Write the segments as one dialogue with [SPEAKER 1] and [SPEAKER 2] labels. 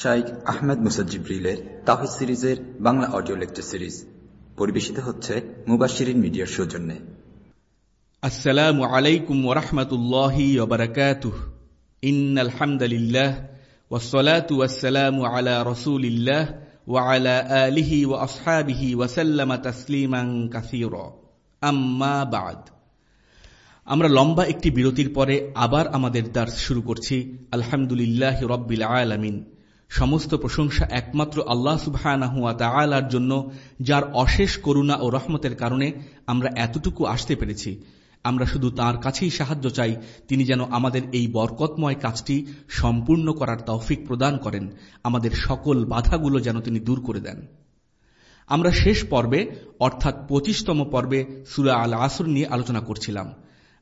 [SPEAKER 1] শাইক আহমেদ মুসাজিব্রিলের তাহিদ সিরিজের Bangla audio lecture series পরিবেশিত হচ্ছে মুবাশিরিন মিডিয়ার সৌজন্যে।
[SPEAKER 2] আসসালামু আলাইকুম ওরহমতুল্লাহি ওবরাকাতুহ ইন আলহামদুলিল্লাহ ওয়াসসালাতু ওয়াসসালামু আলা রাসূলিল্লাহ ওয়া আলা আলিহি ওয়া আসহাবিহি ওয়া সাল্লামা তাসলিমান কাসীরা। আম্মা বাদ। আমরা লম্বা একটি বিরতির পরে আবার আমাদের দার্স শুরু করছি। আলহামদুলিল্লাহ রব্বিল আলামিন। সমস্ত প্রশংসা একমাত্র আল্লাহ সুবহানাহুয়া তাআলার জন্য, যার অশেষ করুণা ও রহমতের কারণে আমরা এতটুকু আসতে পেরেছি। আমরা শুধু তার কাছেই সাহায্য চাই, তিনি যেন আমাদের এই বরকতময় কাজটি সম্পূর্ণ করার তৌফিক প্রদান করেন, আমাদের সকল বাধাগুলো যেন তিনি দূর করে দেন। আমরা শেষ পর্বে, অর্থাৎ পঁচিশতম পর্বে, সুরা আল আসর নিয়ে আলোচনা করছিলাম।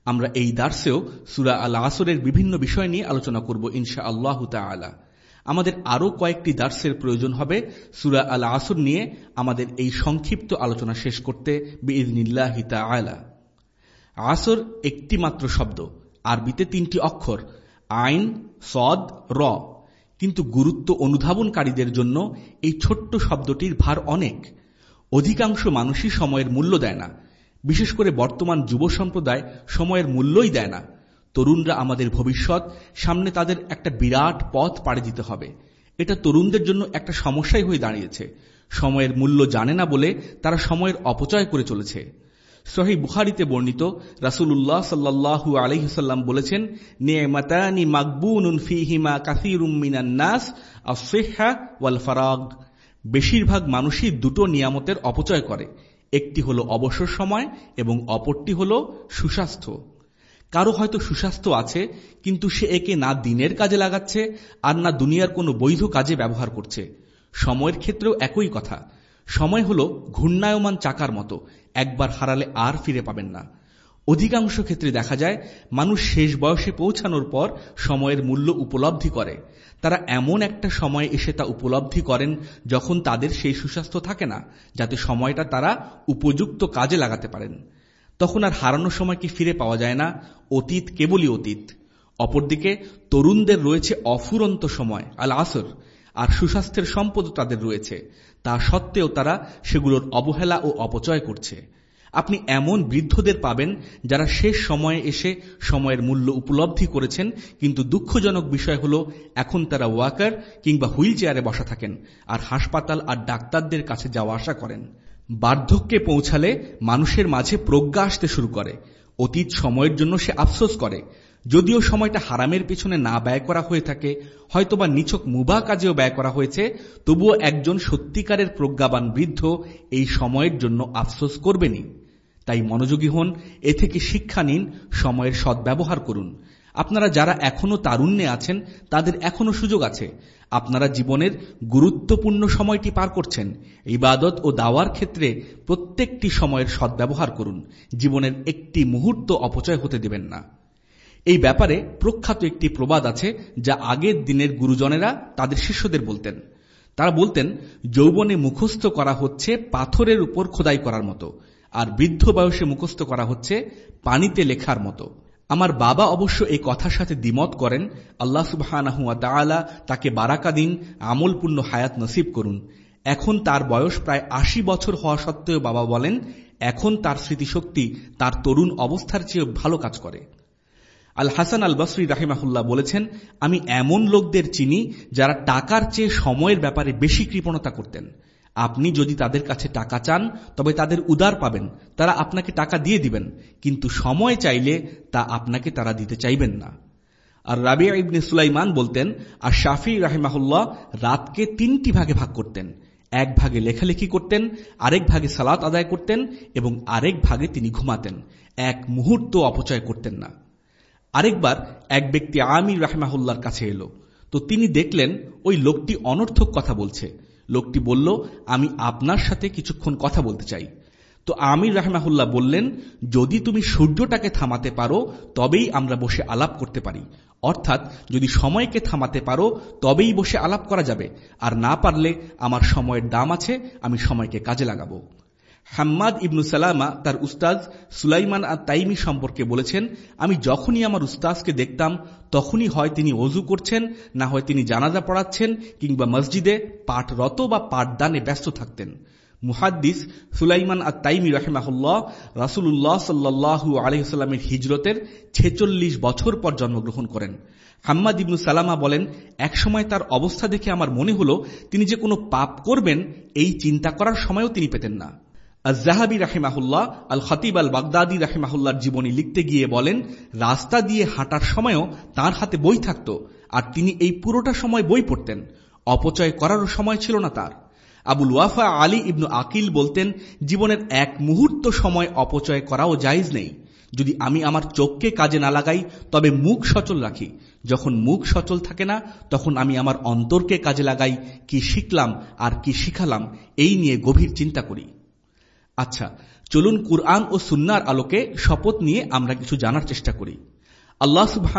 [SPEAKER 2] আমরা এই দার্সেও সুরা আল আসরের বিভিন্ন বিষয় নিয়ে আলোচনা করব ইনশা আল্লাহ তালা আমাদের আরও কয়েকটি দার্সের প্রয়োজন হবে। সুরা আল আসর নিয়ে আমাদের এই সংক্ষিপ্ত আলোচনা শেষ করতে বিইজনিল্লাহি আয়লা আসর একটি মাত্র শব্দ, আরবিতে তিনটি অক্ষর, আইন, সদ, র। কিন্তু গুরুত্ব অনুধাবনকারীদের জন্য এই ছোট্ট শব্দটির ভার অনেক। অধিকাংশ মানুষই সময়ের মূল্য দেয় না। বিশেষ করে বর্তমান যুব সম্প্রদায় সময়ের মূল্যই দেয় না। তরুণরা আমাদের ভবিষ্যৎ, সামনে তাদের একটা বিরাট পথ পাড়ি দিতে হবে। এটা তরুণদের জন্য একটা সমস্যাই হয়ে দাঁড়িয়েছে। সময়ের মূল্য জানে না বলে তারা সময়ের অপচয় করে চলেছে। সহি বুখারিতে বর্ণিত রাসুল্লাহ সাল্লাহু আলহিসাল্লাম বলেছেন, নিয়মাতানি মাকবুন ফিহিমা কাসিরুম মিনান নাস আফিহা ওয়াল ফারাগ। বেশিরভাগ মানুষই দুটো নিয়ামতের অপচয় করে। একটি হলো অবসর সময় এবং অপরটি হলো সুস্বাস্থ্য। কারও হয়তো সুস্বাস্থ্য আছে, কিন্তু সে একে না দিনের কাজে লাগাচ্ছে, আর না দুনিয়ার কোনো বৈধ কাজে ব্যবহার করছে। সময়ের ক্ষেত্রেও একই কথা। সময় হলো ঘূর্ণায়মান চাকার মতো, একবার হারালে আর ফিরে পাবেন না। অধিকাংশ ক্ষেত্রে দেখা যায়, মানুষ শেষ বয়সে পৌঁছানোর পর সময়ের মূল্য উপলব্ধি করে। তারা এমন একটা সময় এসে তা উপলব্ধি করেন যখন তাদের সেই সুস্বাস্থ্য থাকে না, যাতে সময়টা তারা উপযুক্ত কাজে লাগাতে পারেন। তখন আর হারানোর সময় কি ফিরে পাওয়া যায় না? অতীত কেবলই অতীত। অপরদিকে, তরুণদের রয়েছে অফুরন্ত সময় আল আসর আর সুস্বাস্থ্যের সম্পদ তাদের রয়েছে। তা সত্ত্বেও তারা সেগুলোর অবহেলা ও অপচয় করছে। আপনি এমন বৃদ্ধদের পাবেন যারা শেষ সময়ে এসে সময়ের মূল্য উপলব্ধি করেছেন, কিন্তু দুঃখজনক বিষয় হল, এখন তারা ওয়াকার কিংবা হুইল চেয়ারে বসা থাকেন, আর হাসপাতাল আর ডাক্তারদের কাছে যাওয়া আসা করেন। বার্ধক্যে পৌঁছালে মানুষের মাঝে প্রজ্ঞা আসতে শুরু করে। অতীত সময়ের জন্য সে আফসোস করে। যদিও সময়টা হারামের পিছনে না ব্যয় করা হয়ে থাকে, হয়তোবা নিছক মুবা কাজেও ব্যয় করা হয়েছে, তবুও একজন সত্যিকারের প্রজ্ঞাবান বৃদ্ধ এই সময়ের জন্য আফসোস করবেনি তাই মনোযোগী হন, এ থেকে শিক্ষা নিন, সময়ের সদ্ব্যবহার করুন। আপনারা যারা এখনও তারুণ্যে আছেন, তাদের এখনও সুযোগ আছে। আপনারা জীবনের গুরুত্বপূর্ণ সময়টি পার করছেন। ইবাদত ও দাওয়ার ক্ষেত্রে প্রত্যেকটি সময়ের সদ্ব্যবহার করুন। জীবনের একটি মুহূর্ত অপচয় হতে দেবেন না। এই ব্যাপারে প্রখ্যাত একটি প্রবাদ আছে, যা আগের দিনের গুরুজনেরা তাদের শিষ্যদের বলতেন। তারা বলতেন, যৌবনে মুখস্থ করা হচ্ছে পাথরের উপর খোদাই করার মতো, আর বৃদ্ধ বয়সে মুখস্থ করা হচ্ছে পানিতে লেখার মতো। আমার বাবা অবশ্য এই কথার সাথে দ্বিমত করেন, আল্লাহ সুবাহ তাকে বারাকা দিন, আমলপূর্ণ হায়াত নসিব করুন। এখন তার বয়স প্রায় আশি বছর হওয়া সত্ত্বেও বাবা বলেন, এখন তার স্মৃতিশক্তি তার তরুণ অবস্থার চেয়ে ভালো কাজ করে। আল হাসান আল বসরি রাহিমাহুল্লাহ বলেছেন, আমি এমন লোকদের চিনি যারা টাকার চেয়ে সময়ের ব্যাপারে বেশি কৃপণতা করতেন। আপনি যদি তাদের কাছে টাকা চান, তবে তাদের উদার পাবেন। তারা আপনাকে টাকা দিয়ে দিবেন, কিন্তু সময় চাইলে তা আপনাকে তারা দিতে চাইবেন না। আর রাবিয়া ইবনে সুলাইমান বলতেন, আর শাফি রাহেমাহুল্লাহ রাতকে তিনটি ভাগে ভাগ করতেন। এক ভাগে লেখালেখি করতেন, আরেক ভাগে সালাত আদায় করতেন এবং আরেক ভাগে তিনি ঘুমাতেন। এক মুহূর্ত অপচয় করতেন না। আরেকবার এক ব্যক্তি আমির রাহমাহুল্লার কাছে এলো। তো তিনি দেখলেন, ওই লোকটি অনর্থক কথা বলছে। লোকটি বলল, আমি আপনার সাথে কিছুক্ষণ কথা বলতে চাই। তো আমির রাহমাহুল্লাহ বললেন, যদি তুমি সূর্যটাকে থামাতে পারো, তবেই আমরা বসে আলাপ করতে পারি। অর্থাৎ, যদি সময়কে থামাতে পারো, তবেই বসে আলাপ করা যাবে। আর না পারলে, আমার সময়ের দাম আছে, আমি সময়কে কাজে লাগাবো। হাম্মাদ ইবনু সালামা তার উস্তাজ সুলাইমান আর তাইমি সম্পর্কে বলেছেন, আমি যখনই আমার উস্তাজকে দেখতাম, তখনই হয় তিনি অজু করছেন, না হয় তিনি জানাজা পড়াচ্ছেন কিংবা মসজিদে পাঠরত বা পাঠদানে ব্যস্ত থাকতেন। মুহাদ্দিস সুলাইমান আর তাইমি রাহেমাহুল্লাহ রাসুল্লাহ সাল্লাহ আলহিসাল্লামের হিজরতের ছেচল্লিশ বছর পর জন্মগ্রহণ করেন। হাম্মাদ ইবনু সালামা বলেন, একসময় তার অবস্থা দেখে আমার মনে হল, তিনি যে কোনো পাপ করবেন, এই চিন্তা করার সময়ও তিনি পেতেন না। আজাহাবি রাহেমাহুল্লাহ আল খতিব আল বাগদাদি রাহেমাহুল্লার জীবনী লিখতে গিয়ে বলেন, রাস্তা দিয়ে হাঁটার সময়ও তার হাতে বই থাকত, আর তিনি এই পুরোটা সময় বই পড়তেন। অপচয় করারও সময় ছিল না তার। আবুল ওয়াফা আলী ইবনু আকিল বলতেন, জীবনের এক মুহূর্ত সময় অপচয় করাও জায়জ নেই। যদি আমি আমার চোখকে কাজে না লাগাই, তবে মুখ সচল রাখি। যখন মুখ সচল থাকে না, তখন আমি আমার অন্তরকে কাজে লাগাই, কি শিখলাম আর কি শিখালাম, এই নিয়ে গভীর চিন্তা করি। আচ্ছা চলুন কুরআন ও সুন্নার আলোকে শপথ নিয়ে আমরা কিছু জানার চেষ্টা করি। আল্লাহ সুবাহ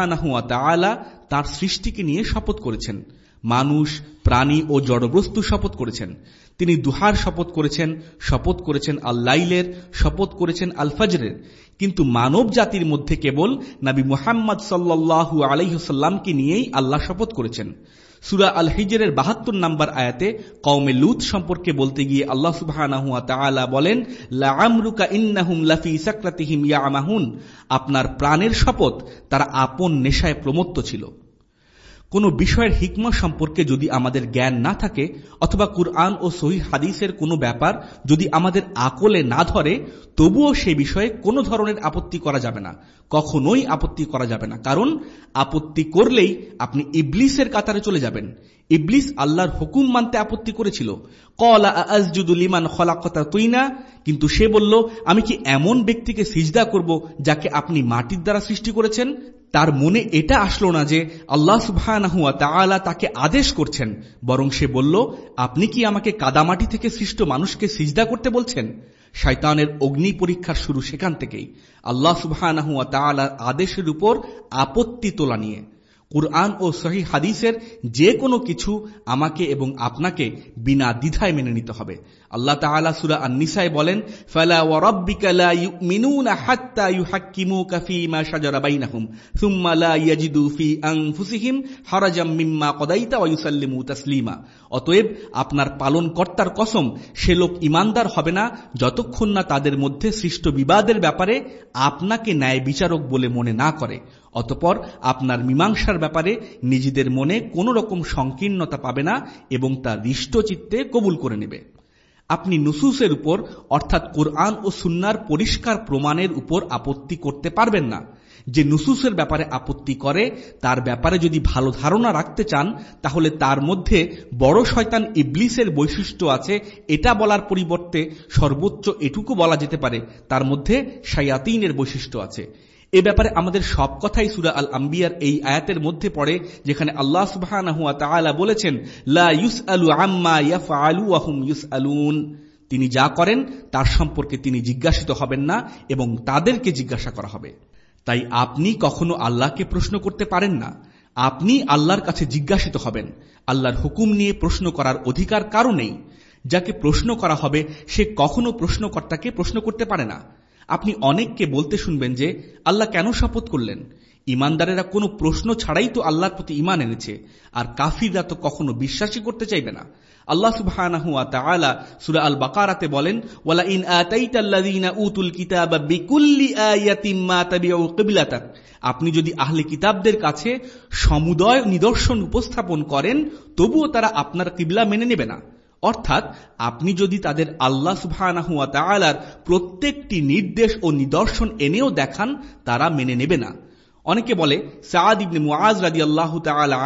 [SPEAKER 2] তার সৃষ্টিকে নিয়ে শপথ করেছেন। মানুষ, প্রাণী ও জড়বস্তু শপথ করেছেন। তিনি দুহার শপথ করেছেন শপথ করেছেন আল্লাইলের, শপথ করেছেন আল ফজরের কিন্তু মানব জাতির মধ্যে কেবল নাবি মুহাম্মদ সাল্লাহু আলাইহসাল্লামকে নিয়েই আল্লাহ শপথ করেছেন। সুরা আল হিজরের বাহাত্তর নাম্বার আয়াতে কৌমে লুত সম্পর্কে বলতে গিয়ে আল্লাহ সুবাহ বলেন লাফি আপনার প্রাণের শপথ তারা আপন নেশায় প্রমত্ত ছিল। কোনো বিষয়ের হিকমা সম্পর্কে যদি আমাদের জ্ঞান না থাকে, অথবা কুরআন ও সহি হাদিসের কোনো ব্যাপার যদি আমাদের আকলে না ধরে, তবুও সে বিষয়ে কোনো ধরনের আপত্তি করা যাবে না। কখনোই আপত্তি করা যাবে না। কারণ আপত্তি করলেই আপনি ইবলিসের কাতারে চলে যাবেন। ইবলিস আল্লাহর হুকুম মানতে আপত্তি করেছিল। কলা আজুদুলিমান খলাকতা তুইনা। কিন্তু সে বলল, আমি কি এমন ব্যক্তিকে সিজদা করব যাকে আপনি মাটির দ্বারা সৃষ্টি করেছেন? তার মনে এটা আসলো না যে আল্লাহ সুবাহ তাকে আদেশ করছেন, বরং সে বলল, আপনি কি আমাকে কাদামাটি থেকে সৃষ্ট মানুষকে সিজদা করতে বলছেন? শয়তানের অগ্নি পরীক্ষার শুরু সেখান থেকেই। আল্লাহ সুবাহ আদেশের উপর আপত্তি তোলা নিয়ে। কুরআন ও সহি হাদিসের যে কোনো কিছু আমাকে এবং আপনাকে বিনা দ্বিধায় মেনে নিতে হবে। আল্লাহ তাআলা সূরা আন-নিসায় বলেন, ফালা ওয়া রাব্বিকা লা ইউমিনুনা হাত্তা ইউহাক্কিমুকা ফীমা শাজারা বাইনাহুম, সুম্মা লা ইয়াজিদু ফি আনফুসিহিম হারাজাম মিম্মা কদাইতা ওয়া ইউসাল্লিমু তাসলিমা। অতএব আপনার পালন কর্তার কসম, সে লোক ইমানদার হবে না যতক্ষণ না তাদের মধ্যে সৃষ্ট বিবাদের ব্যাপারে আপনাকে ন্যায় বিচারক বলে মনে না করে। অতপর আপনার মীমাংসার ব্যাপারে নিজেদের মনে কোন রকম সংকীর্ণতা পাবে না এবং তা হৃষ্টচিত্তে কবুল করে নেবে। আপনি নুসুসের উপর, অর্থাৎ কোরআন ও সুন্নার পরিষ্কার প্রমাণের উপর আপত্তি করতে পারবেন না। যে নুসুসের ব্যাপারে আপত্তি করে, তার ব্যাপারে যদি ভালো ধারণা রাখতে চান, তাহলে তার মধ্যে বড় শয়তান ইবলিসের বৈশিষ্ট্য আছে। এটা বলার পরিবর্তে সর্বোচ্চ এটুকু বলা যেতে পারে, তার মধ্যে শায়াতিনের বৈশিষ্ট্য আছে। এ ব্যাপারে আমাদের সব কথাই সুরা আল আম্বিয়ার এই আয়াতের মধ্যে পড়ে, যেখানে আল্লাহ সুবাহ বলেছেন তিনি যা করেন, তার সম্পর্কে তিনি জিজ্ঞাসিত হবেন না এবং তাদেরকে জিজ্ঞাসা করা হবে। তাই আপনি কখনো আল্লাহকে প্রশ্ন করতে পারেন না। আপনি আল্লাহর কাছে জিজ্ঞাসিত হবেন। আল্লাহর হুকুম নিয়ে প্রশ্ন করার অধিকার কারও নেই। যাকে প্রশ্ন করা হবে, সে কখনো প্রশ্নকর্তাকে প্রশ্ন করতে পারে না। আপনি অনেককে বলতে শুনবেন যে, আল্লাহ কেন শপথ করলেন? ইমানদারেরা কোনো প্রশ্ন ছাড়াই তো আল্লাহর প্রতি ইমান এনেছে, আর কাফিররা তো কখনো বিশ্বাসই করতে চাইবে না। আল্লাহ সুবাহ সুরা আল বাকারাতে বলেন ওয়ালা ইন আতাইতাল্লাযীনা উতুল কিতাবা বিকুল্লি আয়াতিম মা তাবিউ কিবলাতাক। আপনি যদি আহলে কিতাবদের কাছে সমুদয় নিদর্শন উপস্থাপন করেন, তবুও তারা আপনার কিবলা মেনে নেবে না। অর্থাৎ আপনি যদি তাদের আল্লাহ সুবাহ প্রত্যেকটি নির্দেশ ও নিদর্শন এনেও দেখান, তারা মেনে নেবে না। অনেকে বলে সাদ ইবনে মুআজ রাদি আল্লাহ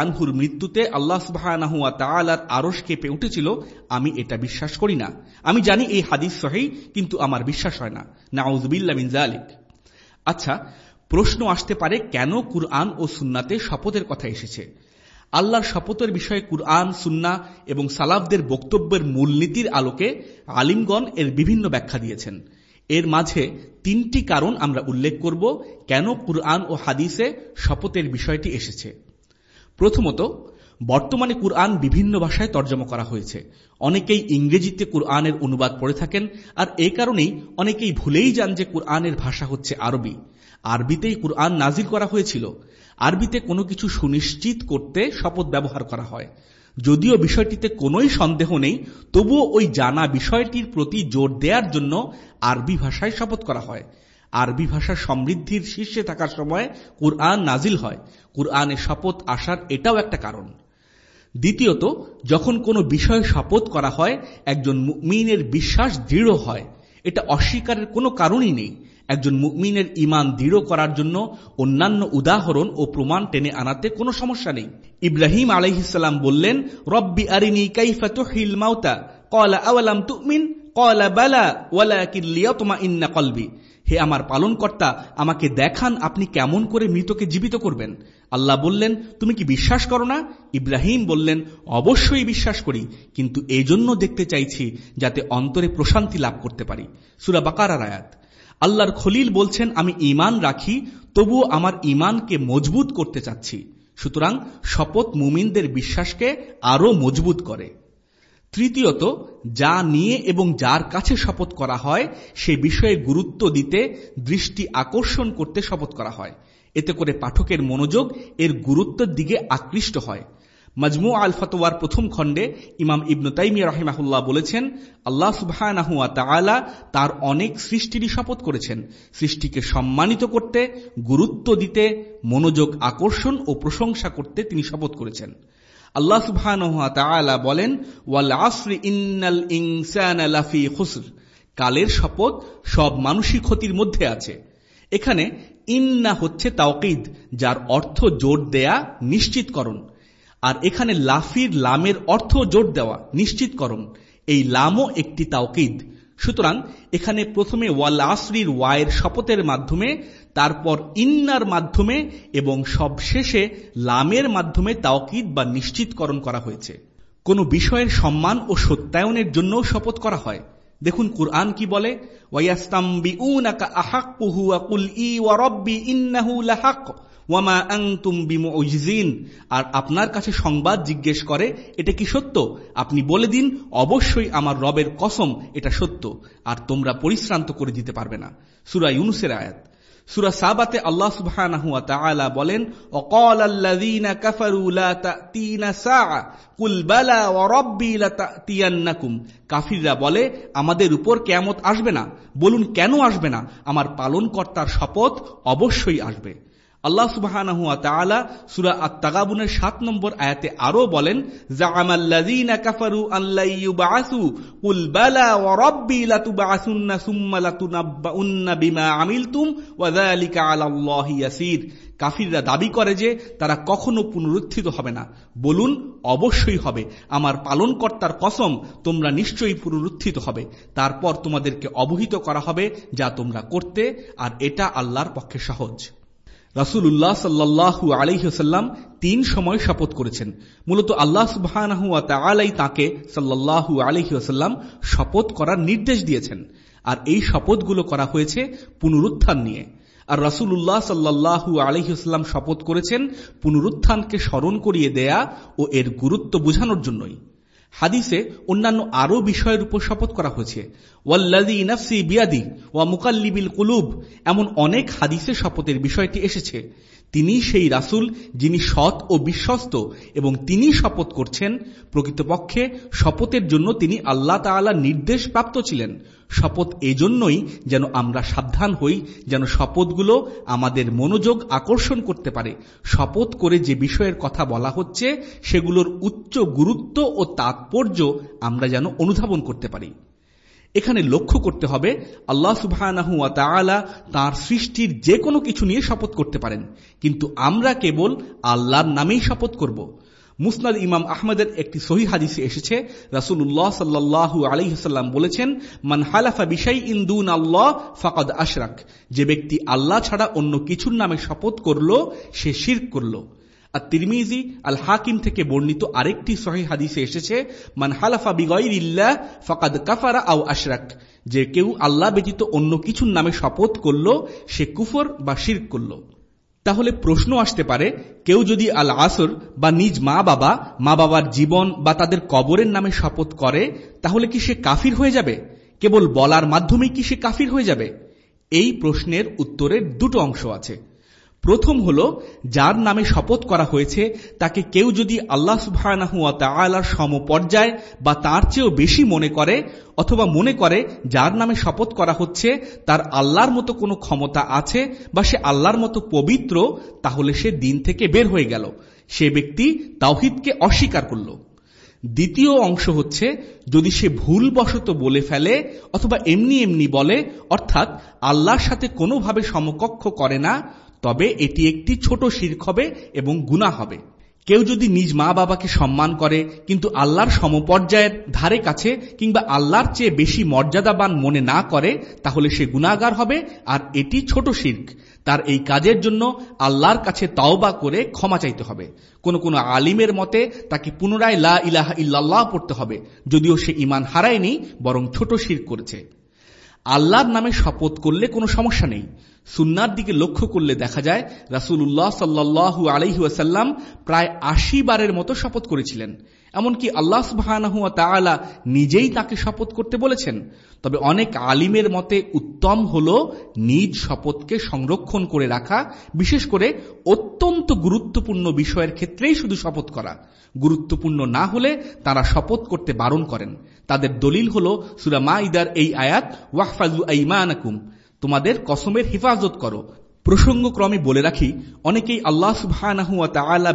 [SPEAKER 2] আনহুর মৃত্যুতে আল্লাহ সুবাহ আরস কেঁপে উঠেছিল, আমি এটা বিশ্বাস করি না। আমি জানি এই হাদিস সহি, কিন্তু আমার বিশ্বাস হয় না। নাউজবিল্লা মিন জালিক আচ্ছা প্রশ্ন আসতে পারে, কেন কুরআন ও সুন্নাতে শপথের কথা এসেছে? আল্লাহর শপথের বিষয়ে কুরআন সুন্না এবং সালাফদের বক্তব্যের মূলনীতির আলোকে আলিমগণ এর বিভিন্ন ব্যাখ্যা দিয়েছেন। এর মাঝে তিনটি কারণ আমরা উল্লেখ করব কেন কুরআন ও হাদিসে শপথের বিষয়টি এসেছে। প্রথমত বর্তমানে কুরআন বিভিন্ন ভাষায় তর্জমা করা হয়েছে। অনেকেই ইংরেজিতে কুরআনের অনুবাদ পড়ে থাকেন, আর এ কারণেই অনেকেই ভুলেই যান যে কুরআনের ভাষা হচ্ছে আরবি। আরবিতেই কুরআন নাজির করা হয়েছিল। আরবিতে কোনো কিছু সুনিশ্চিত করতে শপথ ব্যবহার করা হয়। যদিও বিষয়টিতে কোনোই সন্দেহ নেই, তবুও ওই জানা বিষয়টির প্রতি জোর দেওয়ার জন্য আরবি ভাষায় শপথ করা হয়। আরবি ভাষা সমৃদ্ধির শীর্ষে থাকার সময় কুরআন নাজিল হয়। কুরআনে শপথ আসার এটাও একটা কারণ। দ্বিতীয়ত, যখন কোনো বিষয়ে শপথ করা হয়, একজন মুমিনের বিশ্বাস দৃঢ় হয়। এটা অস্বীকারের কোনো কারণই নেই। একজন মুমিনের ইমান দৃঢ় করার জন্য অন্যান্য উদাহরণ ও প্রমাণ টেনে আনাতে কোনো সমস্যা নেই। ইব্রাহিম আলহিসাল্লাম বললেন, রব্বি আরিনি কাইফা তুহিল মাউতা। কলা আওয়ালাম তুমিন? কলা বালা ওয়ালা কিল্লিয়াতমা ইন্না কলবি। হে আমার পালনকর্তা, আমাকে দেখান আপনি কেমন করে মৃতকে জীবিত করবেন। আল্লাহ বললেন, তুমি কি বিশ্বাস করো না? ইব্রাহিম বললেন, অবশ্যই বিশ্বাস করি, কিন্তু এই জন্য দেখতে চাইছি যাতে অন্তরে প্রশান্তি লাভ করতে পারি। সুরা বাকার আয়াত। আল্লাহর খলিল বলছেন, আমি ইমান রাখি, তবুও আমার ইমানকে মজবুত করতে চাচ্ছি। সুতরাং শপথ মুমিনদের বিশ্বাসকে আরও মজবুত করে। তৃতীয়ত, যা নিয়ে এবং যার কাছে শপথ করা হয়, সে বিষয়ে গুরুত্ব দিতে, দৃষ্টি আকর্ষণ করতে শপথ করা হয়। এতে করে পাঠকের মনোযোগ এর গুরুত্বের দিকে আকৃষ্ট হয়। মজমু আল ফতোয়ার প্রথম খণ্ডে ইমাম ইবনু তাইমি রাহিমাহুল্লাহ বলেছেন, আল্লাহ সুবাহ তার অনেক সৃষ্টিরই শপথ করেছেন। সৃষ্টিকে সম্মানিত করতে, গুরুত্ব দিতে, মনোযোগ আকর্ষণ ও প্রশংসা করতে তিনি শপথ করেছেন। আল্লাহ সুবহান বলেন, ওয়াল আসরি ইন্নাল ইনসান লাফি খুসর। কালের শপথ সব মানুষই ক্ষতির মধ্যে আছে। এখানে ইন্না হচ্ছে তাওকিদ, যার অর্থ জোর দেয়া নিশ্চিতকরণ আর এখানে লাফির লামের অর্থ জোর দেওয়া নিশ্চিতকরণ এই লামও একটি তাওকিদ। সুতরাং এখানে প্রথমে ওয়াল আসরির ওয়ায়ের শপথের মাধ্যমে তারপর ইন্নার মাধ্যমে এবং সবশেষে লামের মাধ্যমে তাওকিদ বা নিশ্চিতকরণ করা হয়েছে। কোন বিষয়ের সম্মান ও সত্যায়নের জন্য শপথ করা হয়। দেখুন কুরআন কি বলে? আর আপনার কাছে সংবাদ জিজ্ঞেস করে, এটা কি সত্য? আপনি বলে দিন, অবশ্যই আমার রবের কসম এটা সত্য, আর তোমরা পরিশ্রান্ত করে দিতে পারবে না। সুরা ইউনুসের আয়াত। সুরা সাবাতে আল্লাহ সুবহানাহু ওয়া তাআলা বলেন ওয়াকাল আল্লাযীনা কাফারু লা তা'তিনা সাআ, কুল বালা ওয়া রাব্বি লাতা'তিয়ান্নাকুম কাফিররা বলে, আমাদের উপর কিয়ামত আসবে না। বলুন, কেন আসবে না? আমার পালনকর্তার শপথ অবশ্যই আসবে। আল্লাহ সুবাহ সুরা আত্মাগাবুনের সাত নম্বর আয়াতে আরও বলেন কাফিররা দাবি করে যে তারা কখনো পুনরুত্থিত হবে না। বলুন, অবশ্যই হবে। আমার পালনকর্তার কসম, তোমরা নিশ্চয়ই পুনরুত্থিত হবে। তারপর তোমাদেরকে অবহিত করা হবে যা তোমরা করতে, আর এটা আল্লাহর পক্ষে সহজ। রাসুল্লাহ সাল্লাহু আলহিহাল্লাম তিন সময় শপথ করেছেন। মূলত আল্লাহ সুবাহ তাকে সাল্লাহু আলহিহাল্লাম শপথ করার নির্দেশ দিয়েছেন। আর এই শপথগুলো করা হয়েছে পুনরুত্থান নিয়ে। আর রাসুল্লাহ সাল্লাহু আলহিহাস্লাম শপথ করেছেন পুনরুত্থানকে স্মরণ করিয়ে দেয়া ও এর গুরুত্ব বোঝানোর জন্যই। হাদিসে অন্যান্য আরও বিষয়ের উপর শপথ করা হয়েছে। ওয়াল্লাদি বিয়াদি ওয়া মুকাল্লিবিল কুলুব, এমন অনেক হাদিসে শপথের বিষয়টি এসেছে। তিনি সেই রাসুল যিনি সৎ ও বিশ্বস্ত এবং তিনি শপথ করছেন, প্রকৃতপক্ষে শপথের জন্য তিনি আল্লাহ তালা নির্দেশ প্রাপ্ত ছিলেন। শপথ এজন্যই যেন আমরা সাবধান হই, যেন শপথগুলো আমাদের মনোযোগ আকর্ষণ করতে পারে। শপথ করে যে বিষয়ের কথা বলা হচ্ছে, সেগুলোর উচ্চ গুরুত্ব ও তাৎপর্য আমরা যেন অনুধাবন করতে পারি। এখানে লক্ষ্য করতে হবে আল্লাহ সুবাহ তার সৃষ্টির যে কোনো কিছু নিয়ে শপথ করতে পারেন। কিন্তু আমরা কেবল আল্লাহর নামেই শপথ করব। মুসনাদ ইমাম আহমেদের একটি সহি হাদিসে এসেছে রাসুল্লাহ সাল্লাহু আলহিহাল্লাম বলেছেন, মান হালাফা বিশাই ইন্দুন আল্লাহ ফাকদ আশরাক। যে ব্যক্তি আল্লাহ ছাড়া অন্য কিছুর নামে শপথ করল, সে শির করল। আর তিরমিজি আল হাকিম থেকে বর্ণিত আরেকটি সহি হাদিসে এসেছে, মান হালাফা বিগইল্লাহ ফাকাদ কাফারা আও আশরাক যে কেউ আল্লাহ ব্যতীত অন্য কিছুর নামে শপথ করল, সে কুফর বা শির করল। তাহলে প্রশ্ন আসতে পারে, কেউ যদি আল আসর বা নিজ মা বাবা মা বাবার জীবন বা তাদের কবরের নামে শপথ করে, তাহলে কি সে কাফির হয়ে যাবে? কেবল বলার মাধ্যমেই কি সে কাফির হয়ে যাবে? এই প্রশ্নের উত্তরের দুটো অংশ আছে। প্রথম হল, যার নামে শপথ করা হয়েছে, তাকে কেউ যদি আল্লাহ সুবাহর সমপর্যায় বা তার চেয়েও বেশি মনে করে অথবা মনে করে যার নামে শপথ করা হচ্ছে, তার আল্লাহর মতো কোনো ক্ষমতা আছে বা সে আল্লাহর মতো পবিত্র, তাহলে সে দিন থেকে বের হয়ে গেল। সে ব্যক্তি তাওহিদকে অস্বীকার করল। দ্বিতীয় অংশ হচ্ছে, যদি সে ভুলবশত বলে ফেলে অথবা এমনি এমনি বলে, অর্থাৎ আল্লাহর সাথে কোনোভাবে সমকক্ষ করে না তবে এটি একটি ছোট শির্ক হবে এবং গুণা হবে। কেউ যদি নিজ মা বাবাকে সম্মান করে, কিন্তু আল্লাহর সমপর্যায়ের ধারে কাছে কিংবা আল্লাহর চেয়ে বেশি মর্যাদাবান মনে না করে, তাহলে সে গুণাগার হবে, আর এটি ছোট শির্ক। তার এই কাজের জন্য আল্লাহর কাছে তাওবা করে ক্ষমা চাইতে হবে। কোন কোন আলিমের মতে তাকে পুনরায় লা ইলাহা ইল্লাল্লাহ পড়তে হবে, যদিও সে ইমান হারায়নি, বরং ছোট শির করেছে। আল্লাহর নামে শপথ করলে কোনো সমস্যা নেই। সুন্নার দিকে লক্ষ্য করলে দেখা যায় রাসুল্লাহ উল্লাহ সাল্লু আলহিউসাল্লাম প্রায় আশি বারের মতো শপথ করেছিলেন। এমনকি আল্লাহ সুবাহ নিজেই তাকে শপথ করতে বলেছেন। তবে অনেক আলিমের মতে উত্তম হল নিজ শপথকে সংরক্ষণ করে রাখা, বিশেষ করে অত্যন্ত গুরুত্বপূর্ণ বিষয়ের ক্ষেত্রেই শুধু শপথ করা। গুরুত্বপূর্ণ না হলে তারা শপথ করতে বারণ করেন। তাদের দলিল হল, সুরা মা ইদার এই আয়াত ওয়াহফাজু আইমানাকুম, তোমাদের কসমের হেফাজত করো। প্রসঙ্গক্রমে বলে রাখি, অনেকেই আল্লাহ সুবাহ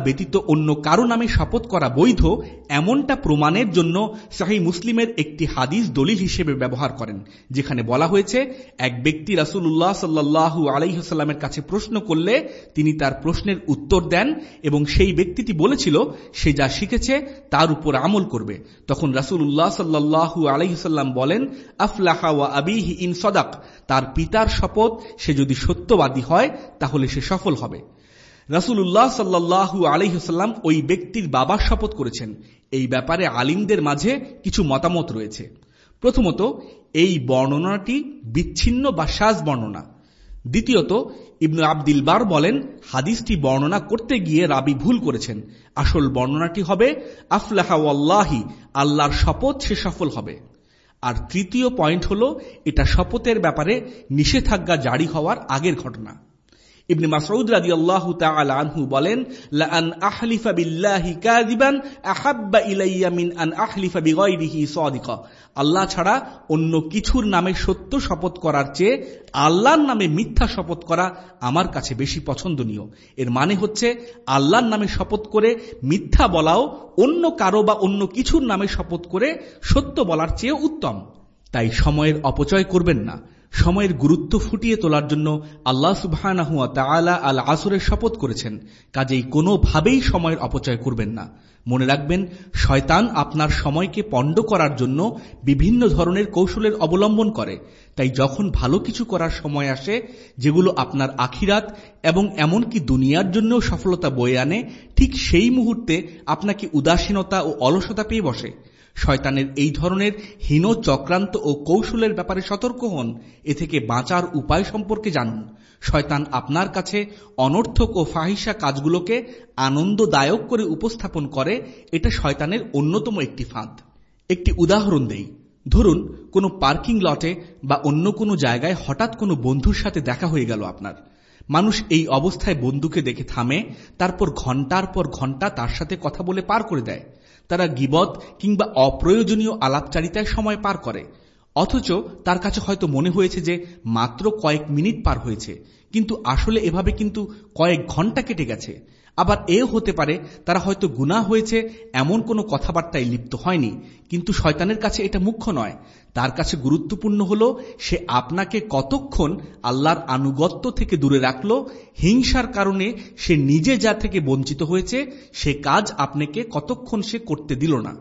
[SPEAKER 2] ব্যতীত অন্য কারও নামে শপথ করা বৈধ এমনটা প্রমাণের জন্য শাহী মুসলিমের একটি হাদিস দলিল হিসেবে ব্যবহার করেন, যেখানে বলা হয়েছে, এক ব্যক্তি রাসুল্লাহ সাল্লাহু আলাইসাল্লামের কাছে প্রশ্ন করলে তিনি তার প্রশ্নের উত্তর দেন এবং সেই ব্যক্তিটি বলেছিল, সে যা শিখেছে তার উপর আমল করবে। তখন রাসুল্লাহ সাল্লাহু আলাইসাল্লাম বলেন, আফলাহা ওয়া আবিহি ইন সদাক। তার পিতার শপথ সে যদি সত্যবাদী হয়, তাহলে সে সফল হবে। রাসুল্লাহ সাল্লাহু আলহিহাল্লাম ওই ব্যক্তির বাবার শপথ করেছেন। এই ব্যাপারে আলিমদের মাঝে কিছু মতামত রয়েছে। প্রথমত, এই বর্ণনাটি বিচ্ছিন্ন বা সাজ বর্ণনা। দ্বিতীয়ত, ইবনু আবদিল বার বলেন, হাদিসটি বর্ণনা করতে গিয়ে রাবি ভুল করেছেন। আসল বর্ণনাটি হবে আফলাহাওয়াল্লাহি আল্লাহর শপথ সে সফল হবে। আর তৃতীয় পয়েন্ট হল এটা শপথের ব্যাপারে নিষেধাজ্ঞা জারি হওয়ার আগের ঘটনা। ইবনে মাসউদ রাদিয়াল্লাহু তাআলা আনহু বলেন লা আন আহলিফা বিল্লাহি কাযিবান আহাব্বা ইলাইয়া মিন আন আহলিফা বিগাইরিহি সাদিকা। আল্লাহ ছাড়া অন্য কিছুর নামে সত্য শপথ করার চেয়ে আল্লাহর নামে মিথ্যা শপথ করা আমার কাছে বেশি পছন্দনীয়। এর মানে হচ্ছে, আল্লাহর নামে শপথ করে মিথ্যা বলাও অন্য কারও বা অন্য কিছুর নামে শপথ করে সত্য বলার চেয়ে উত্তম। তাই সময়ের অপচয় করবেন না। সময়ের গুরুত্ব ফুটিয়ে তোলার জন্য আল্লাহ সুবাহ আল আসরের শপথ করেছেন। কাজেই কোনোভাবেই সময়ের অপচয় করবেন না। মনে রাখবেন, শয়তান আপনার সময়কে পণ্ড করার জন্য বিভিন্ন ধরনের কৌশলের অবলম্বন করে। তাই যখন ভালো কিছু করার সময় আসে, যেগুলো আপনার আখিরাত এবং এমনকি দুনিয়ার জন্য সফলতা বয়ে আনে, ঠিক সেই মুহূর্তে আপনাকে উদাসীনতা ও অলসতা পেয়ে বসে। শয়তানের এই ধরনের হীন চক্রান্ত ও কৌশলের ব্যাপারে সতর্ক হন। এ থেকে বাঁচার উপায় সম্পর্কে জানুন। শয়তান আপনার কাছে অনর্থক ও ফাহিসা কাজগুলোকে আনন্দদায়ক করে উপস্থাপন করে। এটা শয়তানের অন্যতম একটি ফাঁদ। একটি উদাহরণ দেই। ধরুন, কোনো পার্কিং লটে বা অন্য কোনো জায়গায় হঠাৎ কোনো বন্ধুর সাথে দেখা হয়ে গেল আপনার। মানুষ এই অবস্থায় বন্ধুকে দেখে থামে, তারপর ঘণ্টার পর ঘণ্টা তার সাথে কথা বলে পার করে দেয়। তারা গিবত কিংবা অপ্রয়োজনীয় আলাপচারিতায় সময় পার করে। অথচ তার কাছে হয়তো মনে হয়েছে যে মাত্র কয়েক মিনিট পার হয়েছে। কিন্তু আসলে এভাবে কিন্তু কয়েক ঘণ্টা কেটে গেছে। আবার এও হতে পারে তারা হয়তো গুণা হয়েছে, এমন কোনো কথাবার্তায় লিপ্ত হয়নি। কিন্তু শয়তানের কাছে এটা মুখ্য নয়। তার কাছে গুরুত্বপূর্ণ হল, সে আপনাকে কতক্ষণ আল্লাহর আনুগত্য থেকে দূরে রাখল, হিংসার কারণে সে নিজে যা থেকে বঞ্চিত হয়েছে, সে কাজ আপনাকে কতক্ষণ সে করতে দিল না।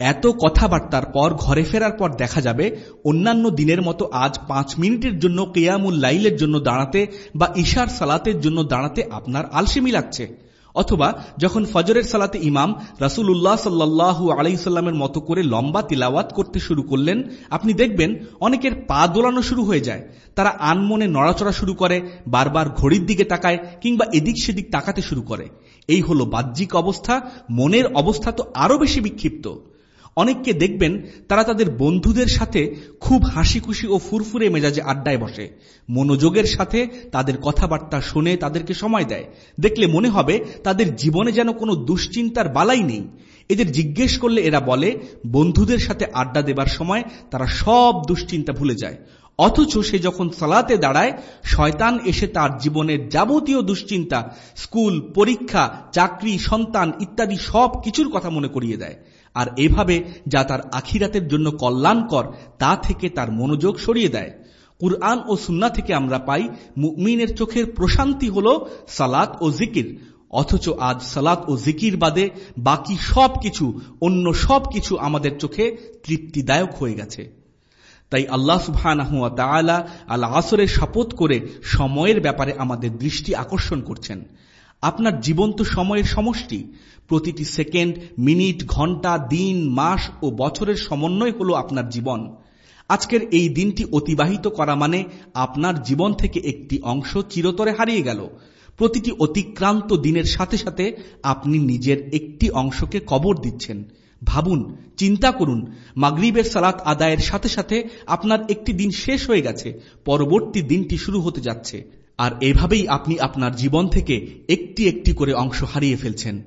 [SPEAKER 2] এত কথাবার্তার পর ঘরে ফেরার পর দেখা যাবে, অন্যান্য দিনের মতো আজ পাঁচ মিনিটের জন্য, কেয়ামুল লাইলের জন্য দাঁড়াতে বা ইশার সালাতের জন্য দাঁড়াতে আপনার আলসেমি লাগছে। অথবা যখন ফজরের সালাতে ইমাম রাসুল্লাহ সাল্লাহ আলাইসাল্লামের মতো করে লম্বা তিলাওয়াত করতে শুরু করলেন, আপনি দেখবেন অনেকের পা দোলানো শুরু হয়ে যায়। তারা আনমনে নড়াচড়া শুরু করে, বারবার ঘড়ির দিকে তাকায় কিংবা এদিক সেদিক তাকাতে শুরু করে। এই হলো বাহ্যিক অবস্থা, মনের অবস্থা তো আরও বেশি বিক্ষিপ্ত। অনেককে দেখবেন তারা তাদের বন্ধুদের সাথে খুব হাসি খুশি ও ফুরফুরে মেজাজে আড্ডায় বসে। মনোযোগের সাথে তাদের কথাবার্তা শুনে তাদেরকে সময় দেয়। দেখলে মনে হবে তাদের জীবনে যেন কোনো দুশ্চিন্তার বালাই নেই। এদের জিজ্ঞেস করলে এরা বলে, বন্ধুদের সাথে আড্ডা দেবার সময় তারা সব দুশ্চিন্তা ভুলে যায়। অথচ সে যখন সালাতে দাঁড়ায়, শয়তান এসে তার জীবনের যাবতীয় দুশ্চিন্তা, স্কুল, পরীক্ষা, চাকরি, সন্তান ইত্যাদি সব কিছুর কথা মনে করিয়ে দেয়। আর এভাবে যা তার আখিরাতের জন্য কল্যাণকর, তা থেকে তার মনোযোগ সরিয়ে দেয়। কুরআন ও সুন্না থেকে আমরা পাই, মুমিনের চোখের প্রশান্তি হল সালাত ও জিকির। অথচ আজ সালাত ও জিকির বাদে বাকি সব কিছু, অন্য সব কিছু আমাদের চোখে তৃপ্তিদায়ক হয়ে গেছে। তাই আল্লাহ সুবাহ আল আসরের শপথ করে সময়ের ব্যাপারে আমাদের দৃষ্টি আকর্ষণ করছেন। আপনার জীবন্ত সময়ের সমষ্টি, প্রতিটি সেকেন্ড, মিনিট, ঘণ্টা, দিন, মাস ও বছরের সমন্বয় হল আপনার জীবন। আজকের এই দিনটি অতিবাহিত করা মানে আপনার জীবন থেকে একটি অংশ চিরতরে হারিয়ে গেল। প্রতিটি অতিক্রান্ত দিনের সাথে সাথে আপনি নিজের একটি অংশকে কবর দিচ্ছেন। ভাবুন, চিন্তা করুন, মাগরীবের সালাত আদায়ের সাথে সাথে আপনার একটি দিন শেষ হয়ে গেছে, পরবর্তী দিনটি শুরু হতে যাচ্ছে। আর এভাবেই আপনি আপনার জীবন থেকে একটি একটি করে অংশ হারিয়ে ফেলছেন।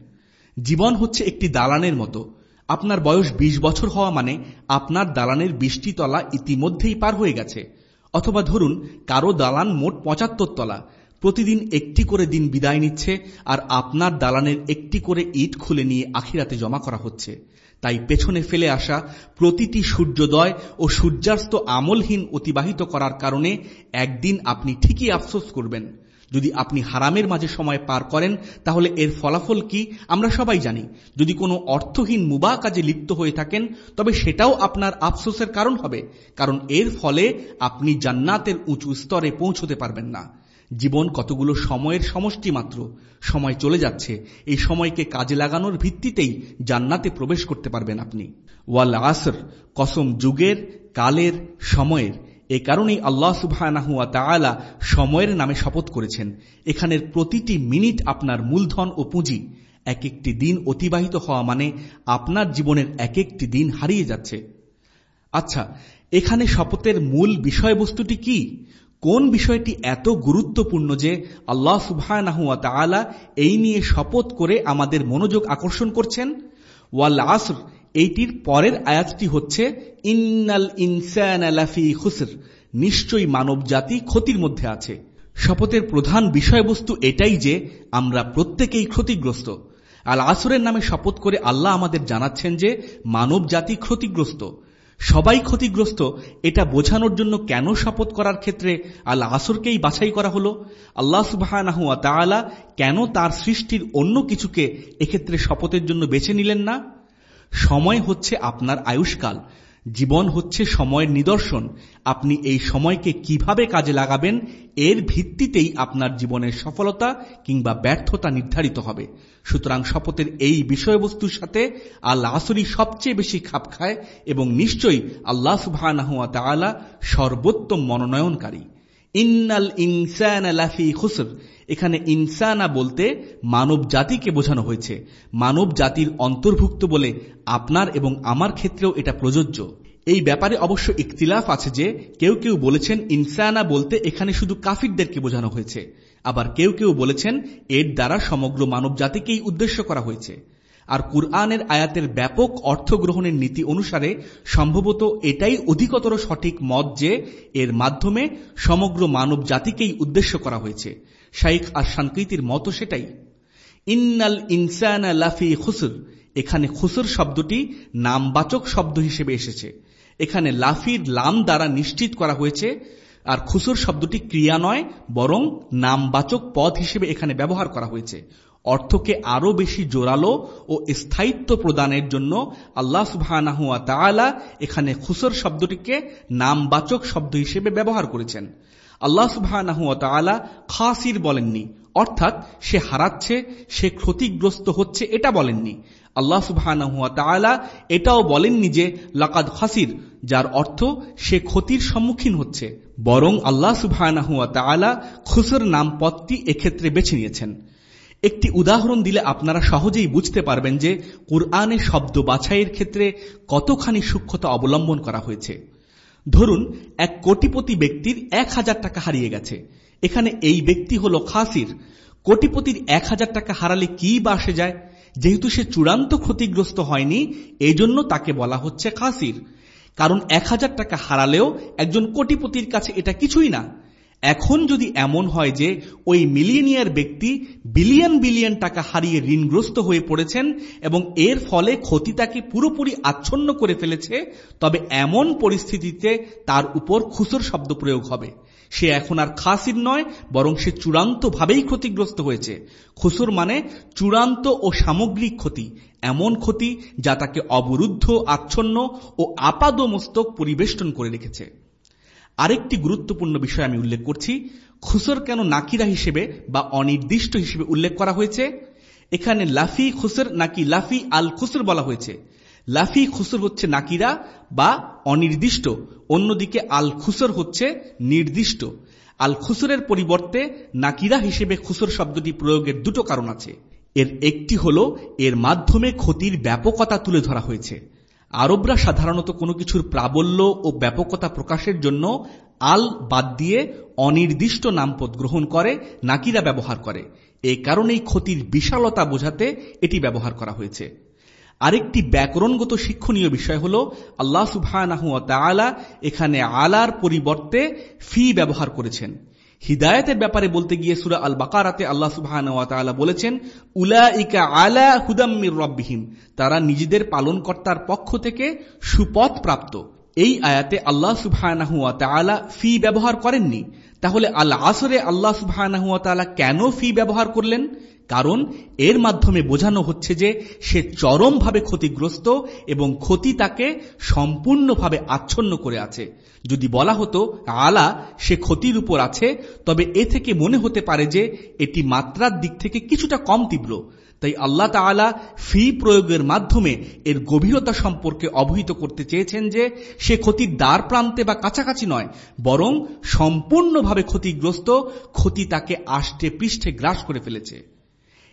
[SPEAKER 2] জীবন হচ্ছে একটি দালানের মতো। আপনার বয়স ২০ বছর হওয়া মানে আপনার দালানের বৃষ্টি তলা ইতিমধ্যেই পার হয়ে গেছে। অথবা ধরুন, কারও দালান মোট পঁচাত্তর তলা। প্রতিদিন একটি করে দিন বিদায় নিচ্ছে আর আপনার দালানের একটি করে ইট খুলে নিয়ে আখিরাতে জমা করা হচ্ছে। তাই পেছনে ফেলে আসা প্রতিটি সূর্যোদয় ও সূর্যাস্ত আমলহীন অতিবাহিত করার কারণে একদিন আপনি ঠিকই আফসোস করবেন। যদি আপনি হারামের মাঝে সময় পার করেন, তাহলে এর ফলাফল কি আমরা সবাই জানি। যদি কোনো অর্থহীন মুবা কাজে লিপ্ত হয়ে থাকেন, তবে সেটাও আপনার আফসোসের কারণ হবে, কারণ এর ফলে আপনি জান্নাতের উঁচু স্তরে পৌঁছতে পারবেন না। জীবন কতগুলো সময়ের সমষ্টি মাত্র? সময় চলে যাচ্ছে। এই সময়কে কাজে লাগানোর ভিত্তিতেই জান্নাতে প্রবেশ করতে পারবেন আপনি। ওয়াল আসর, কসম যুগের, কালের, সময়ের। এ কারণেই আল্লাহ সুবাহ সময়ের নামে শপথ করেছেন। এখানের প্রতিটি মিনিট আপনার মূলধন ও পুঁজি। এক একটি দিন অতিবাহিত হওয়া মানে আপনার জীবনের এক একটি দিন হারিয়ে যাচ্ছে। আচ্ছা এখানে শপথের মূল বিষয়বস্তুটি কি? কোন বিষয়টি এত গুরুত্বপূর্ণ যে আল্লাহ সুবাহ এই নিয়ে শপথ করে আমাদের মনোযোগ আকর্ষণ করছেন? ওয়াল আসর, এইটির পরের আয়াতটি হচ্ছে, ইন্নাল ইনসান খুসর নিশ্চয়ই মানব জাতি ক্ষতির মধ্যে আছে। শপথের প্রধান বিষয়বস্তু এটাই যে আমরা প্রত্যেকেই ক্ষতিগ্রস্ত। আল আসরের নামে শপথ করে আল্লাহ আমাদের জানাচ্ছেন যে মানব জাতি ক্ষতিগ্রস্ত। সবাই ক্ষতিগ্রস্ত, এটা বোঝানোর জন্য কেন শপথ করার ক্ষেত্রে আল আসরকেই বাছাই করা হলো? আল্লাহ সুবাহ কেন তার সৃষ্টির অন্য কিছুকে এক্ষেত্রে শপথের জন্য বেছে নিলেন না? সময় হচ্ছে আপনার আয়ুষ্কাল। জীবন হচ্ছে সময়ের নিদর্শন। আপনি এই সময়কে কীভাবে কাজে লাগাবেন, এর ভিত্তিতেই আপনার জীবনের সফলতা কিংবা ব্যর্থতা নির্ধারিত হবে। সুতরাং শপথের এই বিষয়বস্তুর সাথে আল্লাহ আসরি সবচেয়ে বেশি খাপ খায় এবং নিশ্চয়ই আল্লাহ সুবাহ সর্বোত্তম মনোনয়নকারী। ইন্নাল ইনসান এখানে ইনসানা বলতে মানব জাতিকে বোঝানো হয়েছে। মানব জাতির অন্তর্ভুক্ত বলে আপনার এবং আমার ক্ষেত্রেও এটা প্রযোজ্য। এই ব্যাপারে অবশ্য ইকতিলাফ আছে যে, কেউ কেউ বলেছেন ইনসানা বলতে এখানে শুধু কাফিরদেরকে বোঝানো হয়েছে। আবার কেউ কেউ বলেছেন এর দ্বারা সমগ্র মানব জাতিকেই উদ্দেশ্য করা হয়েছে। আর কুরআনের আয়াতের ব্যাপক অর্থ গ্রহণের নীতি অনুসারে সম্ভবত এটাই অধিকতর সঠিক মত যে, এর মাধ্যমে সমগ্র মানব জাতিকেই উদ্দেশ্য করা হয়েছে। শাইখ আর শানকৃতির মতো সেটাই। ইন্নাল ইনসান লাফি খুসুর। এখানে খুসুর শব্দটি নামবাচক শব্দ হিসেবে এসেছে। এখানে লাফির লাম দ্বারা নিশ্চিত করা হয়েছে আর খুসুর শব্দটি ক্রিয়া নয়, বরং নামবাচক পদ হিসেবে এখানে ব্যবহার করা হয়েছে। অর্থকে আরও বেশি জোরালো ও স্থায়িত্ব প্রদানের জন্য আল্লাহ সুবাহ এখানে খুসর শব্দটিকে নামবাচক শব্দ হিসেবে ব্যবহার করেছেন। আল্লাহ সুবাহ খাসির বলেননি, অর্থাৎ সে হারাচ্ছে, সে ক্ষতিগ্রস্ত হচ্ছে এটা বলেননি। আল্লাহ সুবাহ এটাও বলেননি যে, লাকাদ খাসির, যার অর্থ সে ক্ষতির সম্মুখীন হচ্ছে, বরং আল্লাহ সুবাহ খুসর নাম পদটি এক্ষেত্রে বেছে নিয়েছেন। একটি উদাহরণ দিলে আপনারা সহজেই বুঝতে পারবেন যে কোরআনে শব্দ বাছাইয়ের ক্ষেত্রে কতখানি সূক্ষ্মতা অবলম্বন করা হয়েছে। ধরুন, এক কোটিপতি ব্যক্তির এক হাজার টাকা হারিয়ে গেছে। এখানে এই ব্যক্তি হল খাসির। কোটিপতির এক হাজার টাকা হারালে কি বা আসে যায়? যেহেতু সে চূড়ান্ত ক্ষতিগ্রস্ত হয়নি এই জন্য তাকে বলা হচ্ছে খাসির। কারণ এক হাজার টাকা হারালেও একজন কোটিপতির কাছে এটা কিছুই না। এখন যদি এমন হয় যে ওই মিলিয়নিয়ার ব্যক্তি বিলিয়ন বিলিয়ন টাকা হারিয়ে ঋণগ্রস্ত হয়ে পড়েছেন এবং এর ফলে ক্ষতি তাকে পুরোপুরি আচ্ছন্ন করে ফেলেছে, তবে এমন পরিস্থিতিতে তার উপর খুসর শব্দ প্রয়োগ হবে। সে এখন আর খাসির নয়, বরং সে চূড়ান্তভাবেই ক্ষতিগ্রস্ত হয়েছে। খুসুর মানে চূড়ান্ত ও সামগ্রিক ক্ষতি, এমন ক্ষতি যা তাকে অবরুদ্ধ, আচ্ছন্ন ও আপাদমস্তক পরিবেষ্টন করে রেখেছে। আরেকটি গুরুত্বপূর্ণ বিষয় আমি উল্লেখ করছি। খুসর কেন নাকিরা হিসেবে বা অনির্দিষ্ট হিসেবে উল্লেখ করা হয়েছে? এখানে লাফি খুসর নাকি লাফি আল খুসর বলা হয়েছে। লাফি খুসর হচ্ছে নাকিরা বা অনির্দিষ্ট, অন্যদিকে আল খুসর হচ্ছে নির্দিষ্ট। আল খুসরের পরিবর্তে নাকিরা হিসেবে খুসর শব্দটি প্রয়োগের দুটো কারণ আছে। এর একটি হল, এর মাধ্যমে ক্ষতির ব্যাপকতা তুলে ধরা হয়েছে। আরবরা সাধারণত কোনো কিছুর প্রাবল্য ও ব্যাপকতা প্রকাশের জন্য আল বাদ দিয়ে অনির্দিষ্ট নামপদ গ্রহণ করে নাকিরা ব্যবহার করে। এ কারণেই ক্ষতির বিশালতা বোঝাতে এটি ব্যবহার করা হয়েছে। আরেকটি ব্যাকরণগত শিক্ষণীয় বিষয় হল, আল্লাহ সুবাহ এখানে আলার পরিবর্তে ফি ব্যবহার করেছেন। হিদায়তের ব্যাপারে বলতে গিয়ে সুরা আল বাকারাতে আল্লাহ সুবাহ বলেছেন উলা ইকা আলা হুদাম্মির রব্বিহীন তারা নিজেদের পালনকর্তার পক্ষ থেকে সুপথ প্রাপ্ত। এই আয়াতে আল্লাহ সুবাহ ফি ব্যবহার করেননি। তাহলে আল্লাহ আসরে আল্লাহ সুবাহ কেন ফি ব্যবহার করলেন? কারণ এর মাধ্যমে বোঝানো হচ্ছে যে সে চরমভাবে ক্ষতিগ্রস্ত এবং ক্ষতি তাকে সম্পূর্ণভাবে আচ্ছন্ন করে আছে। যদি বলা হতো, আলা, সে ক্ষতির উপর আছে, তবে এ থেকে মনে হতে পারে যে এটি মাত্রার দিক থেকে কিছুটা কম তীব্র। তাই আল্লাহ তালা ফি প্রয়োগের মাধ্যমে এর গভীরতা সম্পর্কে অবহিত করতে চেয়েছেন যে সে ক্ষতির দ্বার প্রান্তে বা কাছাকাছি নয়, বরং সম্পূর্ণভাবে ক্ষতিগ্রস্ত, ক্ষতি তাকে আষ্টে পৃষ্ঠে গ্রাস করে ফেলেছে।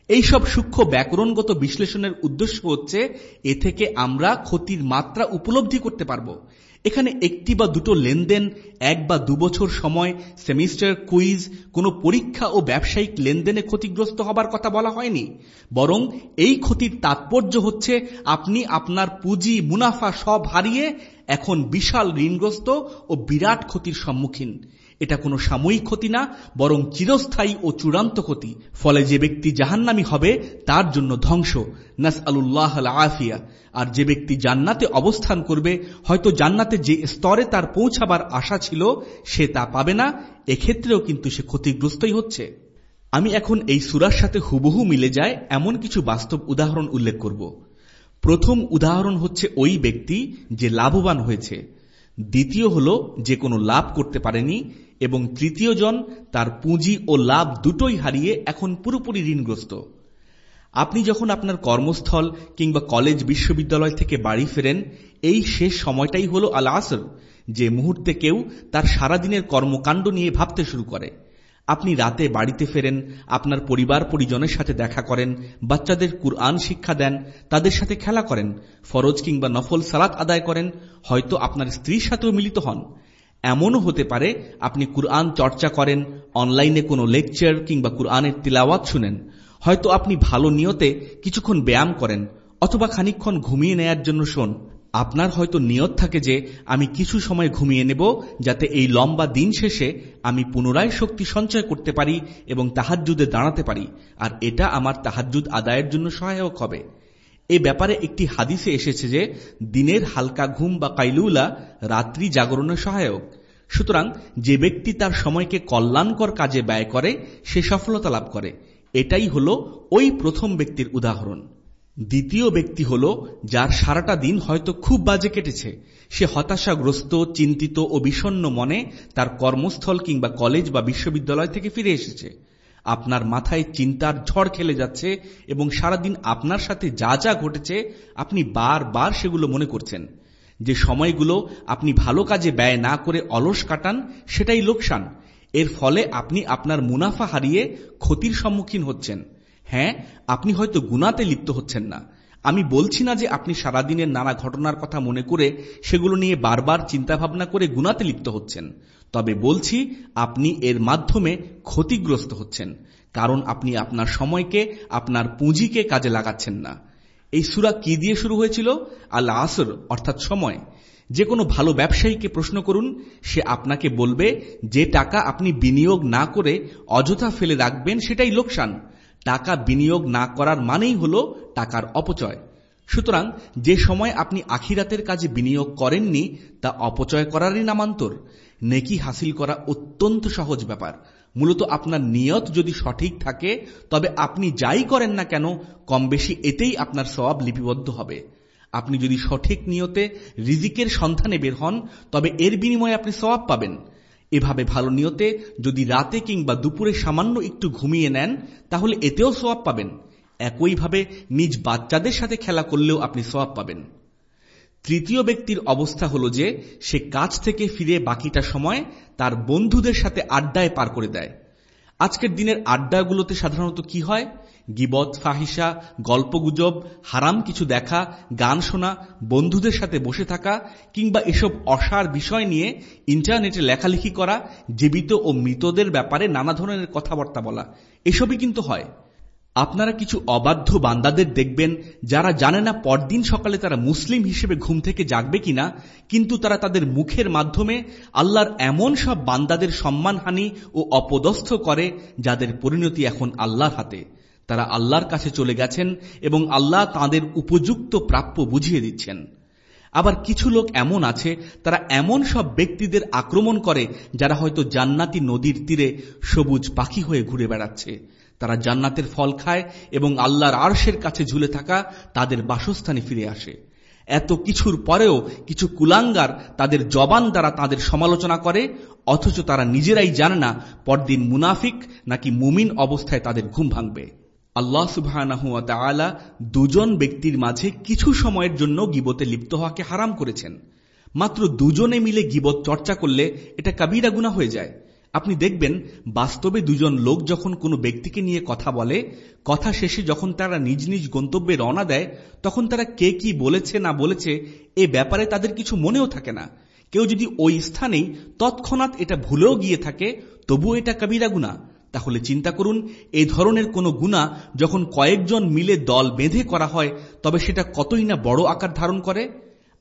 [SPEAKER 2] এইসব সূক্ষ্ম ব্যাকরণগত বিশ্লেষণের উদ্দেশ্য হচ্ছে এ থেকে আমরা ক্ষতির মাত্রা উপলব্ধি করতে পারব। এখানে একটি বা দুটো লেনদেন, এক বা দুবছর সময়, সেমিস্টার, কুইজ, কোনো পরীক্ষা ও ব্যবসায়িক লেনদেনে ক্ষতিগ্রস্ত হবার কথা বলা হয়নি। বরং এই ক্ষতির তাৎপর্য হচ্ছে আপনি আপনার পুঁজি, মুনাফা সব হারিয়ে এখন বিশাল ঋণগ্রস্ত ও বিরাট ক্ষতির সম্মুখীন। এটা কোনো সাময়িক ক্ষতি না, বরং চিরস্থায়ী ও চূড়ান্ত ক্ষতি। ফলে যে ব্যক্তি জাহান্নামি হবে, তার জন্য ধ্বংস। নাস আলুল্লাহ আফিয়া আর যে ব্যক্তি জান্নাতে অবস্থান করবে, হয়তো জান্নাতে যে স্তরে তার পৌঁছাবার আশা ছিল, সে তা পাবে না। এক্ষেত্রেও কিন্তু সে ক্ষতিগ্রস্তই হচ্ছে। আমি এখন এই সুরার সাথে হুবহু মিলে যায়, এমন কিছু বাস্তব উদাহরণ উল্লেখ করব। প্রথম উদাহরণ হচ্ছে ওই ব্যক্তি যে লাভবান হয়েছে। দ্বিতীয় হল, যে কোনো লাভ করতে পারেনি। এবং তৃতীয় জন তার পুঁজি ও লাভ দুটোই হারিয়ে এখন পুরোপুরি ঋণগ্রস্ত। আপনি যখন আপনার কর্মস্থল কিংবা কলেজ বিশ্ববিদ্যালয় থেকে বাড়ি ফেরেন, এই শেষ সময়টাই হল আল আসর যে মুহূর্তে কেউ তার সারাদিনের কর্মকাণ্ড নিয়ে ভাবতে শুরু করে। আপনি রাতে বাড়িতে ফেরেন, আপনার পরিবার পরিজনের সাথে দেখা করেন, বাচ্চাদের কুরআন শিক্ষা দেন, তাদের সাথে খেলা করেন, ফরজ কিংবা নফল সালাত আদায় করেন, হয়তো আপনার স্ত্রীর সাথেও মিলিত হন। এমনও হতে পারে আপনি কুরআন চর্চা করেন, অনলাইনে কোনো লেকচার কিংবা কুরআনের তিলাওয়াত শুনেন। হয়তো আপনি ভালো নিয়তে কিছুক্ষণ ব্যায়াম করেন অথবা খানিক্ষণ ঘুমিয়ে নেয়ার জন্য শোন। আপনার হয়তো নিয়ত থাকে যে আমি কিছু সময় ঘুমিয়ে নেব যাতে এই লম্বা দিন শেষে আমি পুনরায় শক্তি সঞ্চয় করতে পারি এবং তাহাজুদে দাঁড়াতে পারি। আর এটা আমার তাহাজুদ আদায়ের জন্য সহায়ক হবে। এ ব্যাপারে একটি হাদিসে এসেছে যে, দিনের হালকা ঘুম বা কাইলুলা রাত্রি জাগরণের সহায়ক। সুতরাং যে ব্যক্তি তার সময়কে কল্যাণকর কাজে ব্যয় করে, সে সফলতা লাভ করে। এটাই হল ওই প্রথম ব্যক্তির উদাহরণ। দ্বিতীয় ব্যক্তি হল যার সারাটা দিন হয়তো খুব বাজে কেটেছে। সে হতাশাগ্রস্ত, চিন্তিত ও বিষণ্ন মনে তার কর্মস্থল কিংবা কলেজ বা বিশ্ববিদ্যালয় থেকে ফিরে এসেছে। আপনার মাথায় চিন্তার ঝড় খেলে যাচ্ছে এবং সারাদিন আপনার সাথে যা যা ঘটেছে, আপনি বারবার সেগুলো মনে করছেন। যে সময়গুলো আপনি ভালো কাজে ব্যয় না করে অলস কাটান, সেটাই লোকসান। এর ফলে আপনি আপনার মুনাফা হারিয়ে ক্ষতির সম্মুখীন হচ্ছেন। হ্যাঁ আপনি হয়তো গুনাতে লিপ্ত হচ্ছেন না। আমি বলছি না যে আপনি সারাদিনের নানা ঘটনার কথা মনে করে সেগুলো নিয়ে বারবার চিন্তাভাবনা করে গুনাতে লিপ্ত হচ্ছেন। তবে বলছি, আপনি এর মাধ্যমে ক্ষতিগ্রস্ত হচ্ছেন, কারণ আপনি আপনার সময়কে, আপনার পুঁজিকে কাজে লাগাচ্ছেন না। এই সুরা কি দিয়ে শুরু হয়েছিল? আল্লাহ আসর অর্থাৎ সময়। যে কোনো ভালো ব্যবসায়ীকে প্রশ্ন করুন, সে আপনাকে বলবে, যে টাকা আপনি বিনিয়োগ না করে অযথা ফেলে রাখবেন সেটাই লোকসান। টাকা বিনিয়োগ না করার মানেই হল টাকার অপচয়। সুতরাং যে সময় আপনি আখিরাতের কাজে বিনিয়োগ করেননি, তা অপচয় করারই নামান্তর। নেকি হাসিল করা অত্যন্ত সহজ ব্যাপার। মূলত আপনার নিয়ত যদি সঠিক থাকে, তবে আপনি যাই করেন না কেন কম বেশি এতেই আপনার সবাব লিপিবদ্ধ হবে। আপনি যদি সঠিক নিয়তে রিজিকের সন্ধানে বের হন, তবে এর বিনিময়ে আপনি সবাব পাবেন। এভাবে ভালো নিয়তে যদি রাতে কিংবা দুপুরে সামান্য একটু ঘুমিয়ে নেন, তাহলে এতেও সোয়াব পাবেন। একইভাবে নিজ বাচ্চাদের সাথে খেলা করলেও আপনি সোয়াব পাবেন। তৃতীয় ব্যক্তির অবস্থা হল যে, সে কাজ থেকে ফিরে বাকিটা সময় তার বন্ধুদের সাথে আড্ডায় পার করে দেয়। আজকের দিনের আড্ডাগুলোতে সাধারণত কি হয়? গিবত ফাহিসা গল্পগুজব, হারাম কিছু দেখা, গান শোনা, বন্ধুদের সাথে বসে থাকা, কিংবা এসব অসার বিষয় নিয়ে ইন্টারনেটে লেখালেখি করা, জীবিত ও মৃতদের ব্যাপারে নানা ধরনের কথাবার্তা বলা। এসবই কিন্তু হয়। আপনারা কিছু অবাধ্য বান্দাদের দেখবেন, যারা জানে না পরদিন সকালে তারা মুসলিম হিসেবে ঘুম থেকে জাগবে কিনা, কিন্তু তারা তাদের মুখের মাধ্যমে আল্লাহর এমন সব বান্দাদের সম্মানহানি ও অপদস্থ করে, যাদের পরিণতি এখন আল্লাহর হাতে। তারা আল্লাহর কাছে চলে গেছেন এবং আল্লাহ তাদের উপযুক্ত প্রাপ্য বুঝিয়ে দিচ্ছেন। আবার কিছু লোক এমন আছে, তারা এমন সব ব্যক্তিদের আক্রমণ করে, যারা হয়তো জান্নাতি নদীর তীরে সবুজ পাখি হয়ে ঘুরে বেড়াচ্ছে। তারা জান্নাতের ফল খায় এবং আল্লাহর আরশের কাছে ঝুলে থাকা তাদের বাসস্থানে ফিরে আসে। এত কিছুর পরেও কিছু কুলাঙ্গার তাদের জবান দ্বারা তাদের সমালোচনা করে, অথচ তারা নিজেরাই জানে না পরদিন মুনাফিক নাকি মুমিন অবস্থায় তাদের ঘুম ভাঙবে। আল্লাহ সুবাহ দুজন ব্যক্তির মাঝে কিছু সময়ের জন্য গিবতে লিপ্ত হওয়াকে হারাম করেছেন। মাত্র দুজনে মিলে গিবত চর্চা করলে এটা কাবিরা গুণা হয়ে যায়। আপনি দেখবেন, বাস্তবে দুজন লোক যখন কোনো ব্যক্তিকে নিয়ে কথা বলে, কথা শেষে যখন তারা নিজ নিজ গন্তব্যে রওনা দেয়, তখন তারা কে কি বলেছে, না বলেছে, এ ব্যাপারে তাদের কিছু মনেও থাকে না। কেউ যদি ওই স্থানেই তৎক্ষণাৎ এটা ভুলেও গিয়ে থাকে, তবুও এটা কাবিরা গুণা তাহলে চিন্তা করুন, এই ধরনের কোনো গুণা যখন কয়েকজন মিলে দল বেঁধে করা হয়, তবে সেটা কতই না বড় আকার ধারণ করে?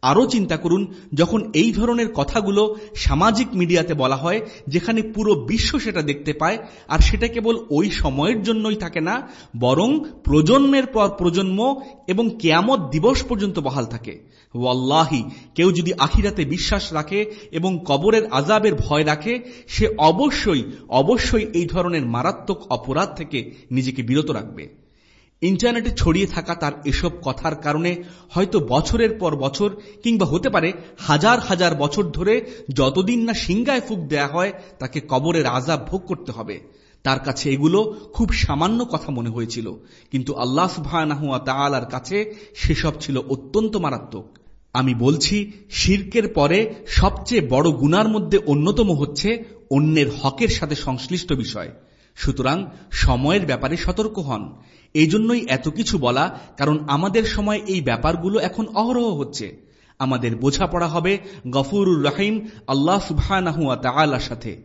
[SPEAKER 2] আরও চিন্তা করুন, যখন এই ধরনের কথাগুলো সামাজিক মিডিয়াতে বলা হয়, যেখানে পুরো বিশ্ব সেটা দেখতে পায়, আর সেটা কেবল ওই সময়ের জন্যই থাকে না, বরং প্রজন্মের পর প্রজন্ম এবং কেয়ামত দিবস পর্যন্ত বহাল থাকে। ওয়াল্লাহি, কেউ যদি আখিরাতে বিশ্বাস রাখে এবং কবরের আজাবের ভয় রাখে, সে অবশ্যই অবশ্যই এই ধরনের মারাত্মক অপরাধ থেকে নিজেকে বিরত রাখবে। ইন্টারনেটে ছড়িয়ে থাকা তার এসব কথার কারণে হয়তো বছরের পর বছর কিংবা হতে পারে হাজার হাজার বছর ধরে যতদিন না সিংগায় ফুক দেয়া হয়, তাকে কবরের আজাব ভোগ করতে হবে। তার কাছে এগুলো খুব সামান্য কথা মনে হয়েছিল। কিন্তু আল্লাহ সুবাহ কাছে সেসব ছিল অত্যন্ত মারাত্মক। আমি বলছি, শির্কের পরে সবচেয়ে বড় গুনার মধ্যে অন্যতম হচ্ছে অন্যের হকের সাথে সংশ্লিষ্ট বিষয়। সুতরাং সময়ের ব্যাপারে সতর্ক হন। এই জন্যই এত কিছু বলা, কারণ আমাদের সময় এই ব্যাপারগুলো এখন অহরহ হচ্ছে। আমাদের বোঝাপড়া হবে গফুরুর রাহিম, আল্লাহ সুবাহ সাথে।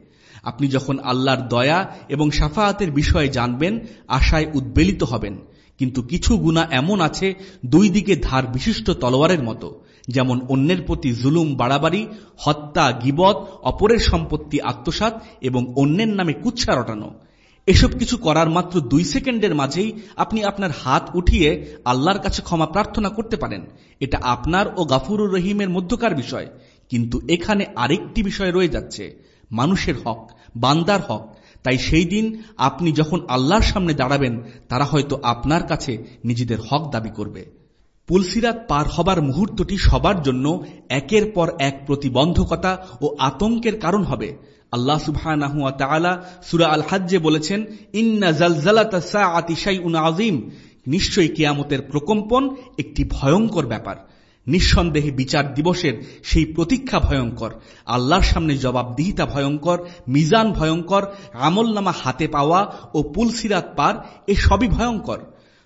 [SPEAKER 2] আপনি যখন আল্লাহর দয়া এবং সাফায়াতের বিষয়ে জানবেন, আশায় উদ্বেলিত হবেন। কিন্তু কিছু গুণা এমন আছে, দুই দিকে ধার বিশিষ্ট তলোয়ারের মতো। যেমন অন্যের প্রতি জুলুম, বাড়াবাড়ি, হত্যা, গিবত, অপরের সম্পত্তি আত্মসাত এবং অন্যের নামে কুচ্ছা রটানো। এসব কিছু করার মাত্র দুই সেকেন্ডের মাঝেই আপনি আপনার হাত উঠিয়ে আল্লাহর কাছে ক্ষমা প্রার্থনা করতে পারেন। এটা আপনার ও গাফুরুর রহিমের মধ্যকার বিষয়। কিন্তু এখানে আরেকটি বিষয় রয়ে যাচ্ছে। মানুষের হক, বান্দার হক। তাই সেই দিন আপনি যখন আল্লাহর সামনে দাঁড়াবেন, তারা হয়তো আপনার কাছে নিজেদের হক দাবি করবে। পুলসিরাত পার হবার মুহূর্তটি সবার জন্য একের পর এক প্রতিবন্ধকতা ও আতঙ্কের কারণ হবে। আল্লাহ সুবহানাহু সুরা আল হাজ্জে বলেছেন, ইন্না জালজালাতা শাইউন আযীম। নিশ্চয়ই কিয়ামতের প্রকম্পন একটি ভয়ঙ্কর ব্যাপার। নিঃসন্দেহে বিচার দিবসের সেই প্রতীক্ষা ভয়ঙ্কর, আল্লাহর সামনে জবাবদিহিতা ভয়ঙ্কর, মিজান ভয়ঙ্কর, আমলনামা হাতে পাওয়া ও পুলসিরাত পার এ সবই ভয়ঙ্কর।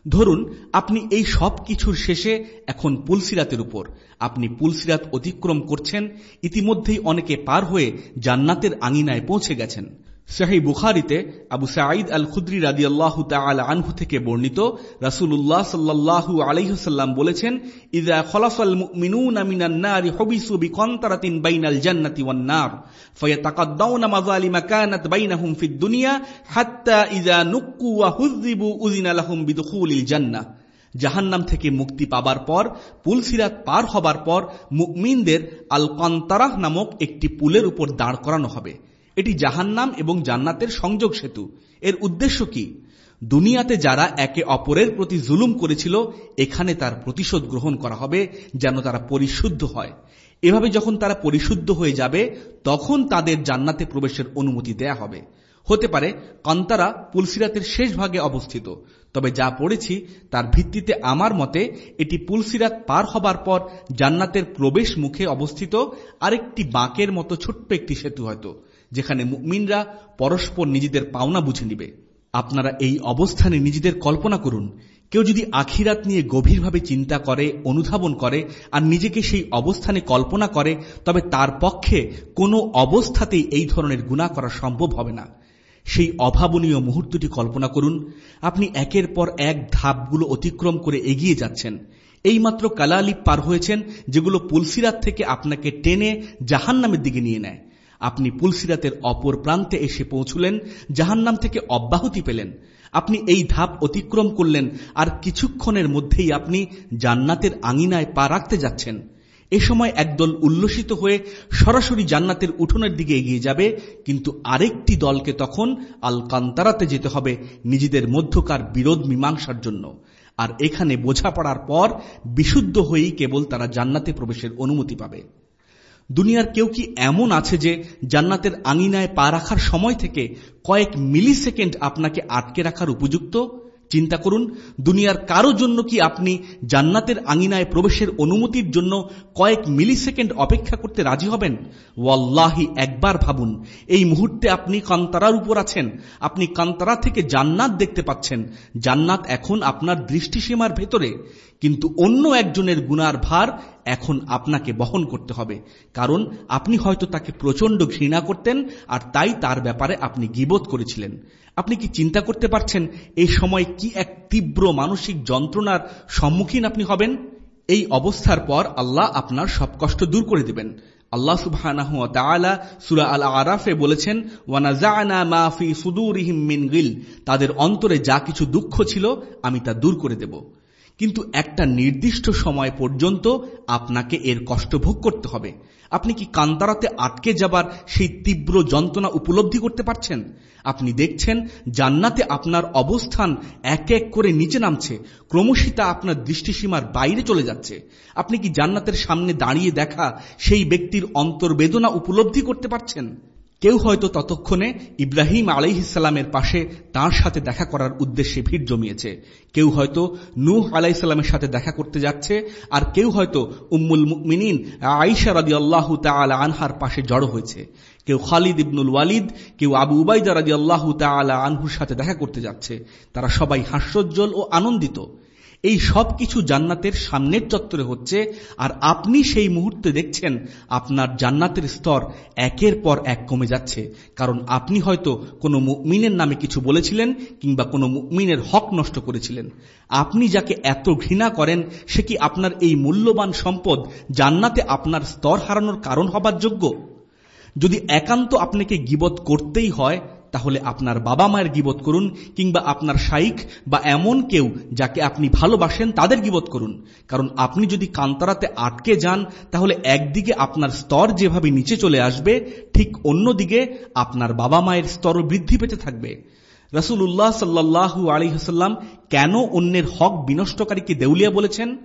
[SPEAKER 2] ধরুন, আপনি এই সব কিছুর শেষে এখন পুলসিরাতের উপর। আপনি পুলসিরাত অতিক্রম করছেন, ইতিমধ্যেই অনেকে পার হয়ে জান্নাতের আঙিনায় পৌঁছে গেছেন। শাহী বুখারিতে আবু সাঈদ আল খুদ্রি রাদিয়াল্লাহু তাআলা আনহু থেকে বর্ণিত রাসুল উল্লাহ আলাইহি সাল্লাম বলেছেন, ইযা খলাফল মিনু মিনান নারি হুবিসু বাইনাল জান্নাতি ওয়ান নার বাইনাহুম ফিদ দুনিয়া হাত্তা ইজা নুক্কু ওয়া হুযিবু উযিনা লাহুম বিদখুলিল জান্নাহ। জাহান্নাম থেকে মুক্তি পাবার পর, পুলসিরাত পার হবার পর মুকমিনদের আল কন্তারাহ নামক একটি পুলের উপর দাঁড় করানো হবে। এটি জাহান্নাম এবং জান্নাতের সংযোগ সেতু। এর উদ্দেশ্য কি? দুনিয়াতে যারা একে অপরের প্রতি জুলুম করেছিল, এখানে তার প্রতিশোধ গ্রহণ করা হবে যেন তারা পরিশুদ্ধ হয়। এভাবে যখন তারা পরিশুদ্ধ হয়ে যাবে, তখন তাদের জান্নাতে প্রবেশের অনুমতি দেয়া হবে। হতে পারে, কন্তারা পুলসিরাতের শেষ ভাগে অবস্থিত, তবে যা পড়েছি তার ভিত্তিতে আমার মতে এটি পুলসিরাত পার হবার পর জান্নাতের প্রবেশ মুখে অবস্থিত আরেকটি বাঁকের মতো ছোট্ট একটি সেতু হয়তো। যেখানে মুমিনরা পরস্পর নিজেদের পাওনা বুঝে নিবে। আপনারা এই অবস্থানে নিজেদের কল্পনা করুন, কেউ যদি আখিরাত নিয়ে গভীরভাবে চিন্তা করে, অনুধাবন করে, আর নিজেকে সেই অবস্থানে কল্পনা করে, তবে তার পক্ষে কোনো অবস্থাতেই এই ধরনের গুণা করা সম্ভব হবে না। সেই অভাবনীয় মুহূর্তটি কল্পনা করুন, আপনি একের পর এক ধাপগুলো অতিক্রম করে এগিয়ে যাচ্ছেন। এইমাত্র কালালিপ পার হয়েছেন, যেগুলো পুলসিরাত থেকে আপনাকে টেনে জাহান্নামের দিকে নিয়ে নেয়। আপনি পুলসিরাতের অপর প্রান্তে এসে পৌঁছলেন, জাহান্নাম থেকে অব্যাহতি পেলেন। আপনি এই ধাপ অতিক্রম করলেন, আর কিছুক্ষণের মধ্যেই আপনি জান্নাতের আঙিনায় পা রাখতে যাচ্ছেন। এ সময় একদল উল্লসিত হয়ে সরাসরি জান্নাতের উঠোনের দিকে এগিয়ে যাবে, কিন্তু আরেকটি দলকে তখন আল কান্তারাতে যেতে হবে, নিজেদের মধ্যকার বিরোধ মীমাংসার জন্য। আর এখানে বোঝাপড়ার পর বিশুদ্ধ হয়েই কেবল তারা জান্নাতে প্রবেশের অনুমতি পাবে। দুনিয়ার কেউ কি এমন আছে যে জান্নাতের আঙিনায় পা রাখার সময় থেকে কয়েক মিলি সেকেন্ড আপনাকে আটকে রাখার উপযুক্ত? চিন্তা করুন, দুনিয়ার কারও জন্য কি আপনি জান্নাতের আঙিনায় প্রবেশের অনুমতির জন্য কয়েক মিলি সেকেন্ড অপেক্ষা করতে রাজি হবেন? ওয়াল্লাহি, একবার ভাবুন, এই মুহূর্তে আপনি কান্তারার উপর আছেন। আপনি কান্তারা থেকে জান্নাত দেখতে পাচ্ছেন। জান্নাত এখন আপনার দৃষ্টিসীমার ভেতরে। কিন্তু অন্য একজনের গুনার ভার এখন আপনাকে বহন করতে হবে। কারণ আপনি হয়তো তাকে প্রচণ্ড ঘৃণা করতেন, আর তাই তার ব্যাপারে আপনি গিবোধ করেছিলেন। আপনি কি চিন্তা করতে পারছেন এই সময় কি এক তীব্র মানসিক যন্ত্রণার সম্মুখীন আপনি হবেন? এই অবস্থার পর আল্লাহ আপনার সব কষ্ট দূর করে দেবেন। আল্লাহ সুবাহ সুরা আল আরাফে বলেছেন তাদের অন্তরে যা কিছু দুঃখ ছিল, আমি তা দূর করে দেব। কিন্তু একটা নির্দিষ্ট সময় পর্যন্ত আপনাকে এর কষ্ট ভোগ করতে হবে। আপনি কি কান্তারাতে আটকে যাবার সেই তীব্র যন্ত্রণা উপলব্ধি করতে পারছেন? আপনি দেখছেন, জান্নাতে আপনার অবস্থান এক এক করে নিচে নামছে। ক্রমশই তা আপনার দৃষ্টিসীমার বাইরে চলে যাচ্ছে। আপনি কি জান্নাতের সামনে দাঁড়িয়ে দেখা সেই ব্যক্তির অন্তর্বেদনা উপলব্ধি করতে পারছেন? কেউ হয়তো ততক্ষণে ইব্রাহিম আলাইহিসাল্লামের পাশে তার সাথে দেখা করার উদ্দেশ্যে ভিড় জমিয়েছে। কেউ হয়তো নূহ আলাইসাল্লামের সাথে দেখা করতে যাচ্ছে, আর কেউ হয়তো উম্মুল মিনিন আইসা রাজি আল্লাহ তালা আনহার পাশে জড়ো হয়েছে। কেউ খালিদ ইবনুল ওয়ালিদ, কেউ আবু উবাইদা রাজি আল্লাহ তালা আনহুর সাথে দেখা করতে যাচ্ছে। তারা সবাই হাস্যোজ্জ্বল ও আনন্দিত। এই সব কিছু জান্নাতের সামনের চত্বরে হচ্ছে, আর আপনি সেই মুহূর্তে দেখছেন আপনার জান্নাতের স্তর একের পর এক কমে যাচ্ছে। কারণ আপনি হয়তো কোনো মুমিনের নামে কিছু বলেছিলেন কিংবা কোনো মুমিনের হক নষ্ট করেছিলেন। আপনি যাকে এত ঘৃণা করেন, সে কি আপনার এই মূল্যবান সম্পদ জান্নাতে আপনার স্তর হারানোর কারণ হবার যোগ্য? যদি একান্ত আপনাকে গিবত করতেই হয় তাহলে আপনার বাবা মায়ের গিবোধ করুন কিংবা আপনার শাইক বা এমন কেউ যাকে আপনি ভালোবাসেন তাদের গিবোধ করুন। কারণ আপনি যদি কান্তারাতে আটকে যান, তাহলে একদিকে আপনার স্তর যেভাবে নিচে চলে আসবে, ঠিক অন্যদিকে আপনার বাবা মায়ের স্তর বৃদ্ধি পেতে থাকবে। রসুল্লাহ সাল্লাহু আলিহাসাল্লাম কেন অন্যের হক বিনষ্টকারীকে দেউলিয়া বলেছেন?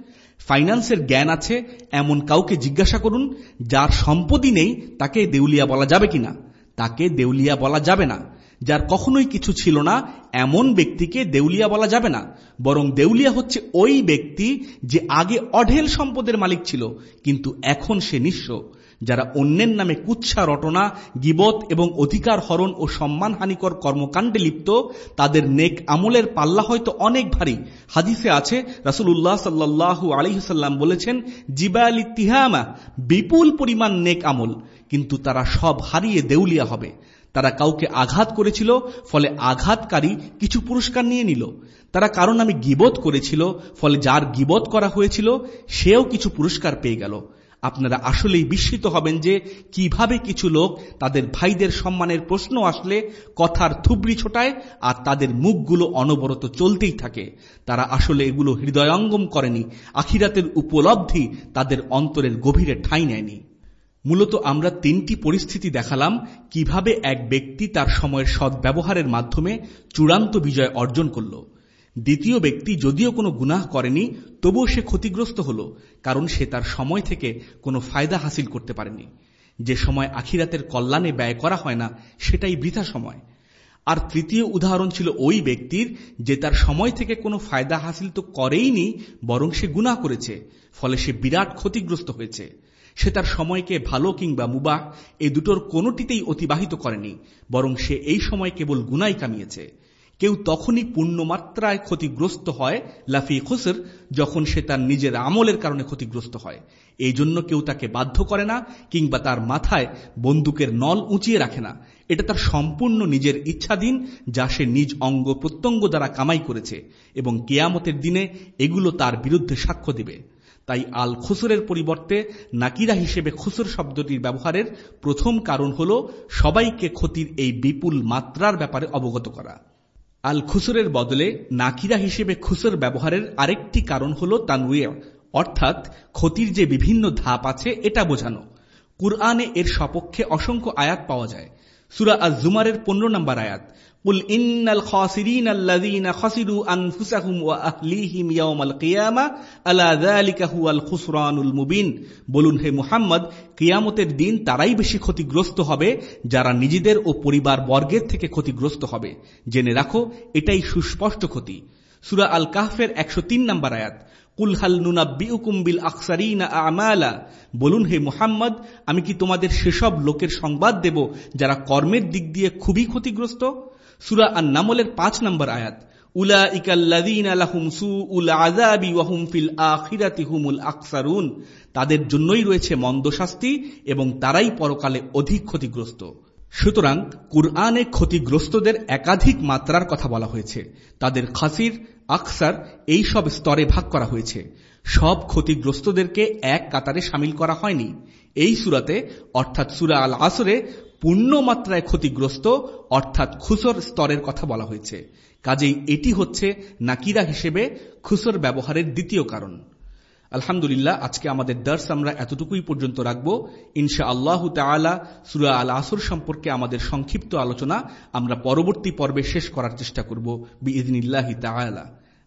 [SPEAKER 2] ফাইন্যান্সের জ্ঞান আছে, এমন কাউকে জিজ্ঞাসা করুন, যার সম্পত্তি নেই, তাকে দেউলিয়া বলা যাবে কিনা? তাকে দেউলিয়া বলা যাবে না। যার কখনোই কিছু ছিল না, এমন ব্যক্তিকে দেউলিয়া বলা যাবে না। বরং দেউলিয়া হচ্ছে ওই ব্যক্তি যে আগে অঢেল সম্পদের মালিক ছিল, কিন্তু এখন সে নিঃস্ব, যারা অন্যের নামে কুচ্ছা রটনা, গিবত এবং অধিকার হরণ ও সম্মানহানিকর কর্মকাণ্ডে লিপ্ত, তাদের নেক আমলের পাল্লা হয়তো অনেক ভারী। হাদিসে আছে রাসুল্লাহ সাল্লাহ আলিহাল্লাম বলেছেন, জিবালি তিহামা বিপুল পরিমাণ নেক আমল, কিন্তু তারা সব হারিয়ে দেউলিয়া হবে। তারা কাউকে আঘাত করেছিল, ফলে আঘাতকারী কিছু পুরস্কার নিয়ে নিল। তারা কারণ আমি গিবত করেছিল, ফলে যার গিবত করা হয়েছিল, সেও কিছু পুরস্কার পেয়ে গেল। আপনারা আসলেই বিস্মিত হবেন যে কীভাবে কিছু লোক তাদের ভাইদের সম্মানের প্রশ্ন আসলে, কথার থুবড়ি ছোটায়, আর তাদের মুখগুলো অনবরত চলতেই থাকে। তারা আসলে এগুলো হৃদয়ঙ্গম করেনি, আখিরাতের উপলব্ধি তাদের অন্তরের গভীরে ঠাঁই নেয়নি। মূলত আমরা তিনটি পরিস্থিতি দেখালাম, কীভাবে এক ব্যক্তি তার সময়ের সদ্ব্যবহারের মাধ্যমে চূড়ান্ত বিজয় অর্জন করল। দ্বিতীয় ব্যক্তি যদিও কোনো গুনাহ করেনি, তবুও সে ক্ষতিগ্রস্ত হল, কারণ সে তার সময় থেকে কোনো ফায়দা হাসিল করতে পারেনি। যে সময় আখিরাতের কল্যাণে ব্যয় করা হয় না, সেটাই বৃথা সময়। আর তৃতীয় উদাহরণ ছিল ওই ব্যক্তির, যে তার সময় থেকে কোনো ফায়দা হাসিল তো করেইনি, বরং সে গুণা করেছে, ফলে সে বিরাট ক্ষতিগ্রস্ত হয়েছে। সে তার সময়কে ভালো কিংবা মুবাহ এ দুটোর কোনোটিতেই অতিবাহিত করেনি, বরং সে এই সময় কেবল গুনাই কামিয়েছে। কেউ তখনই পূর্ণমাত্রায় ক্ষতিগ্রস্ত হয় লাফি খুসর, যখন সে তার নিজের আমলের কারণে ক্ষতিগ্রস্ত হয়। এই জন্য কেউ তাকে বাধ্য করে না, কিংবা তার মাথায় বন্দুকের নল উঁচিয়ে রাখে না। এটা তার সম্পূর্ণ নিজের ইচ্ছাধীন, যা সে নিজ অঙ্গ প্রত্যঙ্গ দ্বারা কামাই করেছে, এবং কেয়ামতের দিনে এগুলো তার বিরুদ্ধে সাক্ষ্য দিবে। তাই আল খুসরের পরিবর্তে নাকিরা হিসেবে খুসর শব্দটির ব্যবহারের প্রথম কারণ হল সবাইকে ক্ষতির এই বিপুল মাত্রার ব্যাপারে অবগত করা। আল খুসরের বদলে নাকিরা হিসেবে খুসর ব্যবহারের আরেকটি কারণ হল তানউয়া অর্থাৎ ক্ষতির যে বিভিন্ন ধাপ আছে এটা বোঝানো। কুরআনে এর সপক্ষে অসংখ্য আয়াত পাওয়া যায়। সুরা আজ জুমারের পনেরো নম্বর আয়াত ইন্নাল খাসিরিন আল্লাযীনা খাসিরু আনফুসাহুম ওয়া আহলিহিম ইয়াওমাল কিয়ামা আলা যালিকা হুয়াল খুসরানুল মুবিন বলুন হে মুহাম্মদ, কিয়ামতের দিন তারাই বেশি ক্ষতিগ্রস্ত হবে যারা নিজেদের ও পরিবার বর্গের থেকে ক্ষতিগ্রস্ত হবে। জেনে রাখো, এটাই সুস্পষ্ট ক্ষতি। সুরা আল কাহফের একশো তিন নম্বর আয়াত কুলহাল নুনাব্বিউকুম বিল আকসারিনা আমালা? বলুন হে মুহাম্মদ, আমি কি তোমাদের সেসব লোকের সংবাদ দেব যারা কর্মের দিক দিয়ে খুবই ক্ষতিগ্রস্ত? সুরা আর নামলের পাঁচ নম্বর আয়াত উলা ইকাল্লাদিন সু উল হুমুল তাদের জন্যই রয়েছে মন্দ শাস্তি এবং তারাই পরকালে অধিক ক্ষতিগ্রস্ত। সুতরাং কুরআনে ক্ষতিগ্রস্তদের একাধিক মাত্রার কথা বলা হয়েছে। তাদের খাসির, আকসার এই সব স্তরে ভাগ করা হয়েছে। সব ক্ষতিগ্রস্তদেরকে এক কাতারে সামিল করা হয়নি। এই সুরাতে, অর্থাৎ সুরা আল আসরে পূর্ণ মাত্রায় ক্ষতিগ্রস্ত, অর্থাৎ খুসর স্তরের কথা বলা হয়েছে। কাজেই এটি হচ্ছে নাকিরা হিসেবে খুসর ব্যবহারের দ্বিতীয় কারণ। আলহামদুলিল্লাহ, আজকে আমাদের দর্শ আমরা এতটুকুই পর্যন্ত রাখব। ইনশা আল্লাহ তালা সুরা আল আসর সম্পর্কে আমাদের সংক্ষিপ্ত আলোচনা আমরা পরবর্তী পর্বে শেষ করার চেষ্টা করব, বিইদিনিল্লাহি তালা